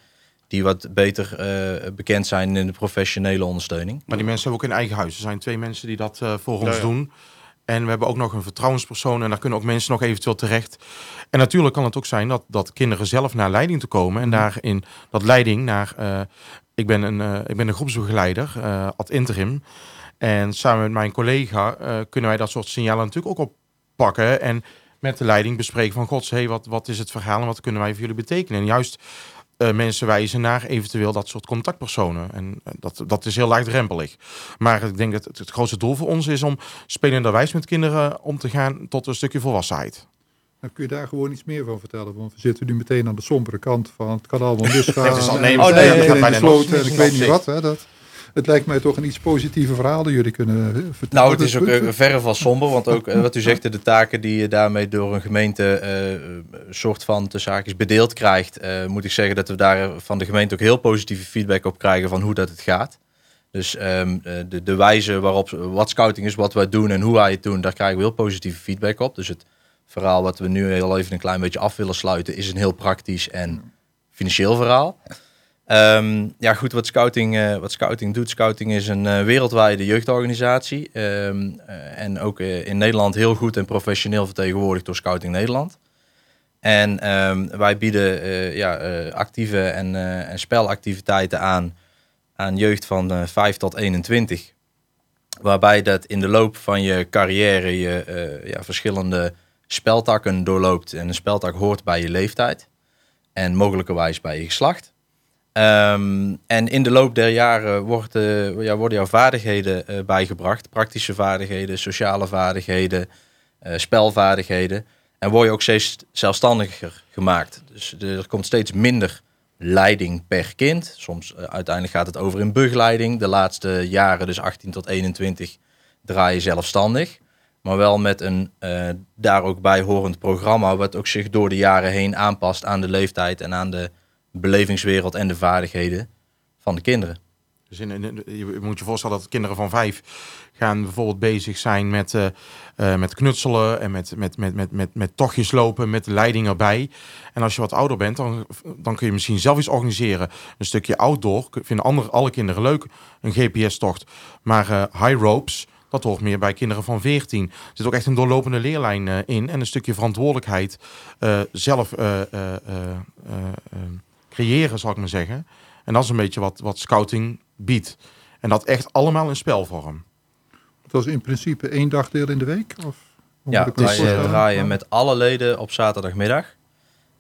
S6: Die wat beter uh, bekend zijn in de professionele ondersteuning.
S1: Maar die mensen hebben ook in eigen huis. Er zijn twee mensen die dat uh, voor ons doen. En we hebben ook nog een vertrouwenspersoon en daar kunnen ook mensen nog eventueel terecht. En natuurlijk kan het ook zijn dat, dat kinderen zelf naar leiding te komen en daarin dat leiding naar ik ben een, uh, ik ben een groepsbegeleider, uh, ad interim. En samen met mijn collega uh, kunnen wij dat soort signalen natuurlijk ook oppakken. En met de leiding bespreken van... Gods, hey, wat, wat is het verhaal en wat kunnen wij voor jullie betekenen? En juist mensen wijzen naar eventueel dat soort contactpersonen. En dat, dat is heel laagdrempelig. Maar ik denk dat het, het grootste doel voor ons is om spelenderwijs met kinderen om te gaan tot een stukje volwassenheid.
S2: Dan kun je daar gewoon iets meer van vertellen. Want we zitten nu meteen aan de sombere kant van het kan allemaal misgaan.
S1: het is
S2: al,
S1: nee, oh, nee,
S2: nee, nee, en ik weet niet wat. Hè, dat, het lijkt mij toch een iets positieve verhaal dat jullie kunnen eh, vertellen.
S6: Nou, het is ook uh, verre van somber. Want ook uh, wat u zegt, de taken die je daarmee door een gemeente uh, soort van de zaakjes bedeeld krijgt. moet ik zeggen dat we daar van de gemeente ook heel positieve feedback op krijgen van hoe dat het gaat. Dus um, de, de wijze waarop wat scouting is, wat wij doen en hoe wij het doen, daar krijgen we heel positieve feedback op. Dus het verhaal wat we nu heel even een klein beetje af willen sluiten, is een heel praktisch en financieel verhaal. Um, ja, goed, wat scouting, uh, wat scouting doet. Scouting is een uh, wereldwijde jeugdorganisatie. Um, uh, en ook in Nederland heel goed en professioneel vertegenwoordigd door Scouting Nederland. En um, wij bieden ja, actieve en, en, spelactiviteiten aan aan jeugd van 5 tot 21. Waarbij dat in de loop van je carrière je ja, verschillende speltakken doorloopt. En een speltak hoort bij je leeftijd en mogelijkerwijs bij je geslacht. Um, en in de loop der jaren uh, ja, worden jouw vaardigheden uh, bijgebracht. Praktische vaardigheden, sociale vaardigheden. eh, spelvaardigheden. En word je ook steeds zelfstandiger gemaakt. Dus er komt steeds minder leiding per kind. Soms uiteindelijk gaat het over in begeleiding. De laatste jaren, dus 18 tot 21, draai je zelfstandig. Maar wel met een uh, daar ook bij horend programma, wat ook zich door de jaren heen aanpast aan de leeftijd en aan de belevingswereld en de vaardigheden van de kinderen.
S1: Dus in, je moet je voorstellen dat kinderen van vijf gaan bijvoorbeeld bezig zijn met, uh, uh, met knutselen en met, met, met, met, met, met tochtjes lopen, met leiding erbij. En als je wat ouder bent, dan, dan kun je misschien zelf iets organiseren. Een stukje outdoor vinden andere, alle kinderen leuk, een GPS-tocht. Maar high ropes, dat hoort meer bij kinderen van 14. Er zit ook echt een doorlopende leerlijn uh, in en een stukje verantwoordelijkheid uh, zelf uh, creëren, zal ik maar zeggen. En dat is een beetje wat, wat scouting biedt. En dat echt allemaal in spelvorm.
S2: Dat is in principe één dagdeel in de week? Of
S6: ja, dus wij draaien met alle leden op zaterdagmiddag.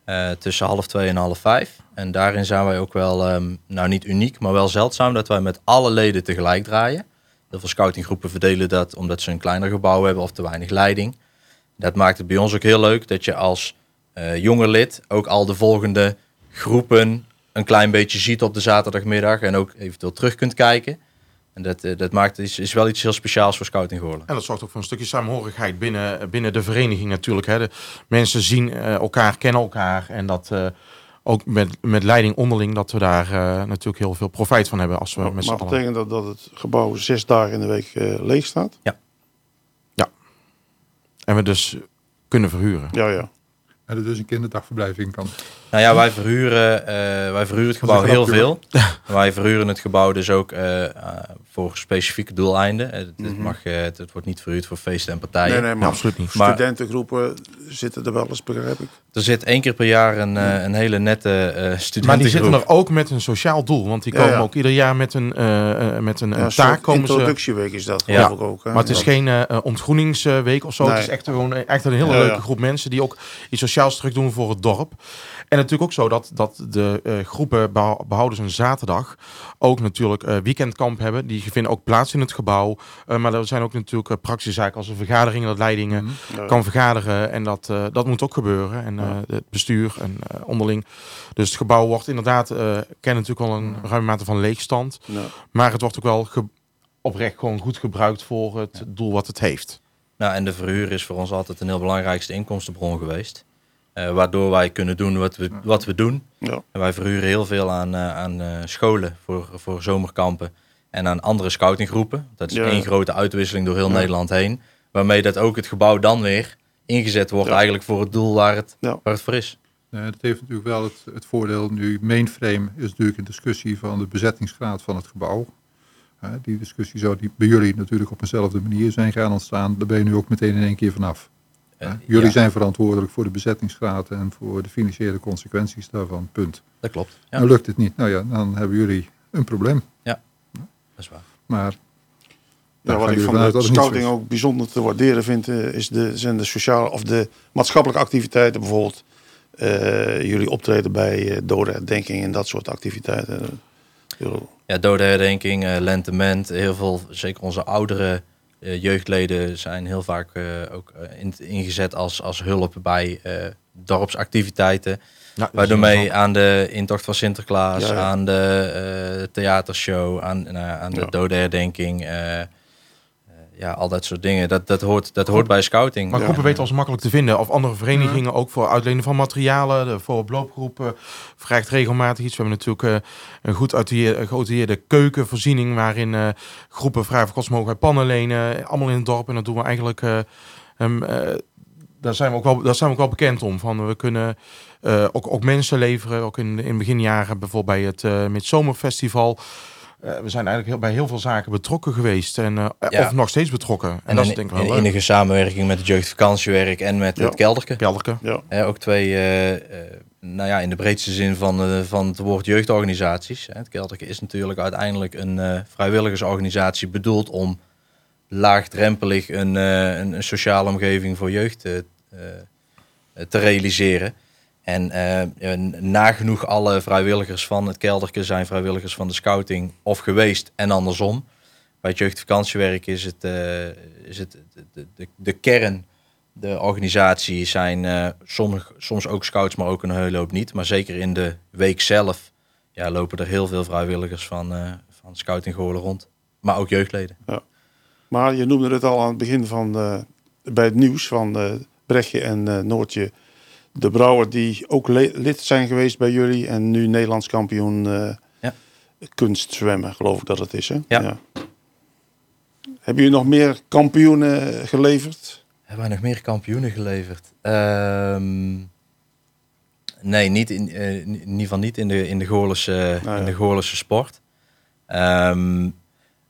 S6: Uh, tussen half twee en half vijf. En daarin zijn wij ook wel, um, nou niet uniek, maar wel zeldzaam dat wij met alle leden tegelijk draaien. Heel veel scoutinggroepen verdelen dat omdat ze een kleiner gebouw hebben of te weinig leiding. Dat maakt het bij ons ook heel leuk dat je als uh, jonger lid ook al de volgende groepen een klein beetje ziet op de zaterdagmiddag en ook eventueel terug kunt kijken. En dat, uh, dat maakt, is, is wel iets heel speciaals voor Scouting.
S1: En dat zorgt ook voor een stukje samenhorigheid binnen, binnen de vereniging natuurlijk. Hè. De mensen zien uh, elkaar, kennen elkaar en dat ook met, met leiding onderling, dat we daar natuurlijk heel veel profijt van hebben. Als we
S7: maar
S1: met
S7: maar betekent dat dat het gebouw zes dagen in de week leeg staat?
S1: Ja. Ja. En we dus kunnen verhuren.
S7: Ja, ja.
S2: En er dus een kinderdagverblijf in kan.
S6: Nou ja, wij verhuren, uh, wij verhuren het gebouw heel veel. wij verhuren het gebouw dus ook uh, uh, voor specifieke doeleinden. Het, mm -hmm. mag, het, het, wordt niet verhuurd voor feesten en partijen.
S7: Nee, nee, maar
S1: ja, absoluut niet.
S7: Studentengroepen zitten er wel eens, begrijp ik.
S6: Er zit één keer per jaar een, een hele nette studentengroep.
S1: Maar die zitten er ook met een sociaal doel. Want die komen ja, ja. ook ieder jaar met een, met een,
S7: ja,
S1: een taak. Komen
S7: introductieweek is dat, geloof ik ook. Hè?
S1: Maar het is geen ontgroeningsweek of zo. Nee. Het is echt, gewoon, echt een hele leuke groep mensen die ook iets sociaals terug doen voor het dorp. En natuurlijk ook zo dat, dat de uh, groepen behouders een zaterdag ook natuurlijk uh, weekendkamp hebben. Die vinden ook plaats in het gebouw. Uh, maar er zijn ook natuurlijk uh, praktische zaken als een vergadering dat leidingen mm -hmm. kan vergaderen. En dat, dat moet ook gebeuren. En het bestuur en onderling. Dus het gebouw wordt inderdaad, ken natuurlijk wel een ruime mate van leegstand. Maar het wordt ook wel oprecht gewoon goed gebruikt voor het doel wat het heeft.
S6: Nou, en de verhuur is voor ons altijd een heel belangrijkste inkomstenbron geweest. Uh, waardoor wij kunnen doen wat we, wat we doen. Ja. En wij verhuren heel veel aan, uh, aan uh, scholen voor, voor zomerkampen en aan andere scoutinggroepen. Dat is ja. één grote uitwisseling door heel ja. Nederland heen. Waarmee dat ook het gebouw dan weer ingezet wordt eigenlijk voor het doel waar het, waar het voor is.
S2: Nee, dat heeft natuurlijk wel het, het voordeel. Nu, mainframe is natuurlijk een discussie van de bezettingsgraad van het gebouw. die discussie zou die bij jullie natuurlijk op eenzelfde manier zijn gaan ontstaan. Daar ben je nu ook meteen in één keer vanaf. Jullie ja. zijn verantwoordelijk voor de bezettingsgraad en voor de financiële consequenties daarvan, punt.
S6: Dat klopt.
S2: Ja. Nou lukt het niet, nou ja, dan hebben jullie een probleem.
S6: Ja, dat is waar.
S2: Maar
S7: ja, wat ik van de scouting ook bijzonder te waarderen vind, is de, zijn de sociale of de maatschappelijke activiteiten. Bijvoorbeeld uh, jullie optreden bij uh, dode herdenking en dat soort activiteiten.
S6: Ja, dode herdenking, uh, lentement, heel veel, zeker onze oudere uh, jeugdleden zijn heel vaak uh, ook uh, in, ingezet als, als hulp bij dorpsactiviteiten. Ja, waardoor mee aan de intocht van Sinterklaas, ja, ja. aan de theatershow, aan, aan de dode herdenking. Ja, al dat soort dingen. Dat, dat, hoort, dat hoort bij scouting.
S1: Maar groepen weten als makkelijk te vinden. Of andere verenigingen ook voor uitlenen van materialen. De vooroploopgroepen vraagt regelmatig iets. We hebben natuurlijk uh, een goed geoutilleerde keukenvoorziening. Waarin uh, groepen vrij voor kost mogen wij pannen lenen. Allemaal in het dorp. En dat doen we eigenlijk... Uh, um, daar, zijn we ook wel, daar zijn we ook wel bekend om. Van, we kunnen ook, ook mensen leveren. Ook in, in beginjaren bijvoorbeeld bij het uh, Midzomerfestival... Uh, we zijn eigenlijk heel, bij heel veel zaken betrokken geweest. En, uh, ja. Of nog steeds betrokken. En,
S6: en
S1: dat is denk ik wel
S6: in innige samenwerking met het jeugdvakantiewerk en met
S1: ja.
S6: het Kelderke.
S1: Kelderke.
S7: Ja.
S6: Uh, ook twee, nou ja, in de breedste zin van, van het woord jeugdorganisaties. Het Kelderke is natuurlijk uiteindelijk een vrijwilligersorganisatie bedoeld om laagdrempelig een, een, een sociale omgeving voor jeugd te realiseren. En uh, nagenoeg alle vrijwilligers van het Kelderke zijn vrijwilligers van de scouting of geweest en andersom. Bij het jeugdvakantiewerk is het, uh, is het de, de, de, kern de organisatie zijn uh, soms, soms ook scouts, maar ook een hele hoop niet. Maar zeker in de week zelf ja, lopen er heel veel vrijwilligers van, van Scouting Goorlen rond. Maar ook jeugdleden. Ja.
S7: Maar je noemde het al aan het begin van bij het nieuws van Brechtje en Noortje. De Brouwer die ook lid zijn geweest bij jullie en nu Nederlands kampioen ja. kunstzwemmen, geloof ik dat het is. Hè?
S6: ja. ja.
S7: Hebben jullie nog meer kampioenen geleverd?
S6: Hebben wij nog meer kampioenen geleverd? Ehm, nee, niet in, uh, in ieder geval niet in de, in de Goorlense, nou in de Goorlense sport. Um,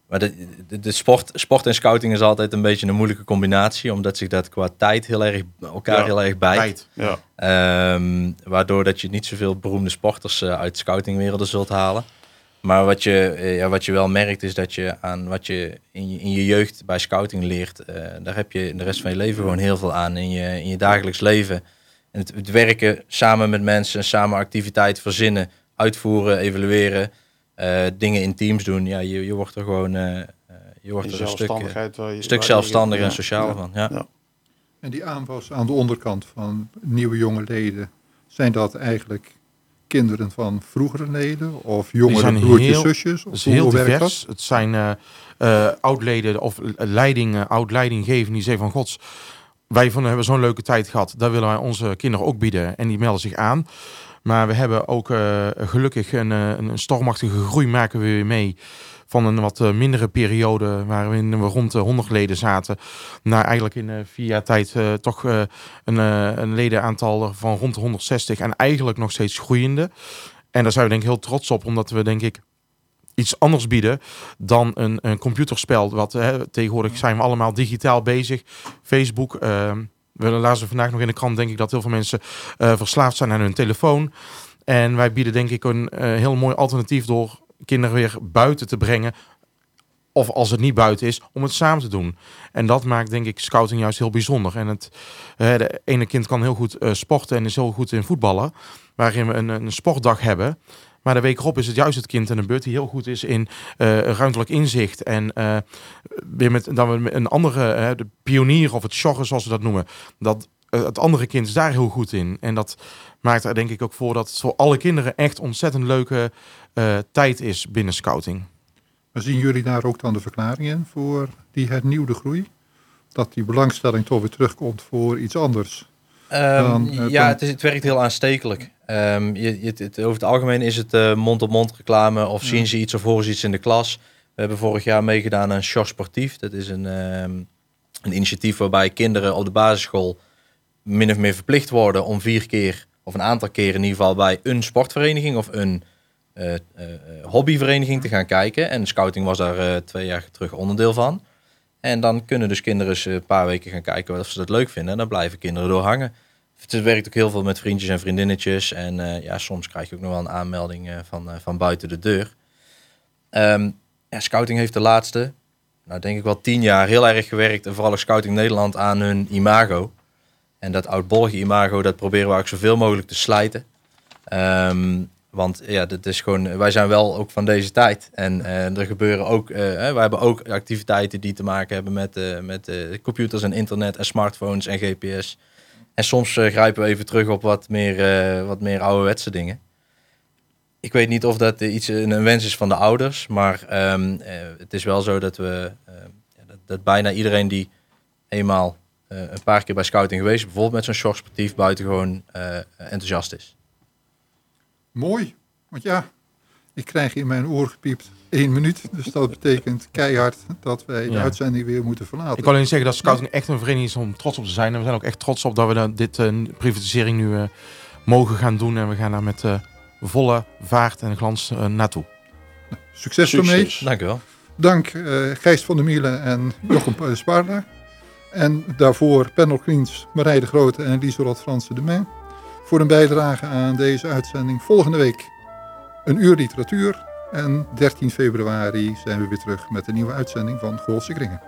S6: maar de, de, de, sport, sport en scouting is altijd een beetje een moeilijke combinatie, omdat zich dat qua tijd heel erg elkaar heel erg bijt. Ja. Um, waardoor dat je niet zoveel beroemde sporters uh, uit scoutingwerelden zult halen. Maar wat je, eh, ja, wat je wel merkt is dat je aan wat je in je, in je jeugd bij scouting leert, uh, daar heb je de rest van je leven gewoon heel veel aan in je, in je dagelijks leven. En het, het werken samen met mensen, samen activiteiten verzinnen, uitvoeren, evalueren, uh, dingen in teams doen. Ja, je, je wordt er gewoon je wordt er een stuk, je, stuk zelfstandiger en socialer van. Ja. ja.
S2: En die aanwas aan de onderkant van nieuwe jonge leden, zijn dat eigenlijk kinderen van vroegere leden of jongere broertjes, heel, zusjes?
S1: Of het is heel divers. Het zijn uh, uh, oud-leden of leiding, uh, oud-leidinggevenden die zeggen van gods, wij vonden, hebben zo'n leuke tijd gehad. Daar willen wij onze kinderen ook bieden en die melden zich aan. Maar we hebben ook gelukkig een, een stormachtige groei maken we weer mee van een wat eh, mindere periode waarin we rond de 100 leden zaten, naar eigenlijk in vier jaar tijd uh, toch uh, een, een ledenaantal van rond de 160 en eigenlijk nog steeds groeiende. En daar zijn we denk ik heel trots op, omdat we denk ik iets anders bieden dan een, een computerspel. Wat hè, tegenwoordig zijn we allemaal digitaal bezig. Facebook. We lazen vandaag nog in de krant, denk ik, dat heel veel mensen verslaafd zijn aan hun telefoon. En wij bieden denk ik een heel mooi alternatief door kinderen weer buiten te brengen. Of als het niet buiten is, om het samen te doen. En dat maakt denk ik scouting juist heel bijzonder. En het de ene kind kan heel goed sporten en is heel goed in voetballen. Waarin we een, een sportdag hebben. Maar de week erop is het juist het kind en een beurt die heel goed is in uh, ruimtelijk inzicht. En uh, weer met dan we een andere, uh, de pionier of het joggen zoals we dat noemen. Dat het andere kind is daar heel goed in. En dat maakt er denk ik ook voor dat het voor alle kinderen echt ontzettend leuke uh, tijd is binnen scouting.
S2: Maar zien jullie daar ook dan de verklaringen voor die hernieuwde groei? Dat die belangstelling toch weer terugkomt voor iets anders?
S6: Um, ja, het, is, het, werkt heel aanstekelijk. Um, je, je, het, over het algemeen is het uh, mond-op-mond reclame of zien ze iets of horen ze iets in de klas. We hebben vorig jaar meegedaan aan Sjors Sportief. Dat is een, um, een initiatief waarbij kinderen op de basisschool min of meer verplicht worden om vier keer of een aantal keren in ieder geval bij een sportvereniging of een uh, hobbyvereniging te gaan kijken. En scouting was daar twee jaar terug onderdeel van. En dan kunnen dus kinderen eens een paar weken gaan kijken of ze dat leuk vinden. En dan blijven kinderen door hangen. Het werkt ook heel veel met vriendjes en vriendinnetjes. En uh, ja, soms krijg je ook nog wel een aanmelding uh, van, uh, van buiten de deur. Ja, scouting heeft de laatste, nou denk ik wel tien jaar, heel erg gewerkt. En vooral Scouting Nederland aan hun imago. En dat oudbollige imago, dat proberen we ook zoveel mogelijk te slijten. Um, want ja, dat is gewoon, wij zijn wel ook van deze tijd. En er gebeuren ook, uh, wij hebben ook activiteiten die te maken hebben met, met computers en internet en smartphones en GPS. En soms grijpen we even terug op wat meer, wat meer ouderwetse dingen. Ik weet niet of dat iets een wens is van de ouders, maar um, het is wel zo dat we dat, dat bijna iedereen die eenmaal een paar keer bij scouting geweest, bijvoorbeeld met zo'n short sportief, buitengewoon enthousiast is.
S2: Mooi, want ja, ik krijg in mijn oor gepiept één minuut. Dus dat betekent keihard dat wij de uitzending weer moeten verlaten.
S1: Ik wil alleen zeggen dat scouting echt een vereniging is om trots op te zijn. En we zijn ook echt trots op dat we dan dit uh, privatisering nu mogen gaan doen. En we gaan daar met volle vaart en glans naartoe.
S2: Nou, succes, succes ermee.
S6: Dank u wel.
S2: Dank Gijs van der Mielen en Jochem Spaarder. En daarvoor Panel Queens, Marije de Grote en Lieselot Franse de Main. Voor een bijdrage aan deze uitzending volgende week een uur literatuur. En 13 februari zijn we weer terug met een nieuwe uitzending van Goolse Kringen.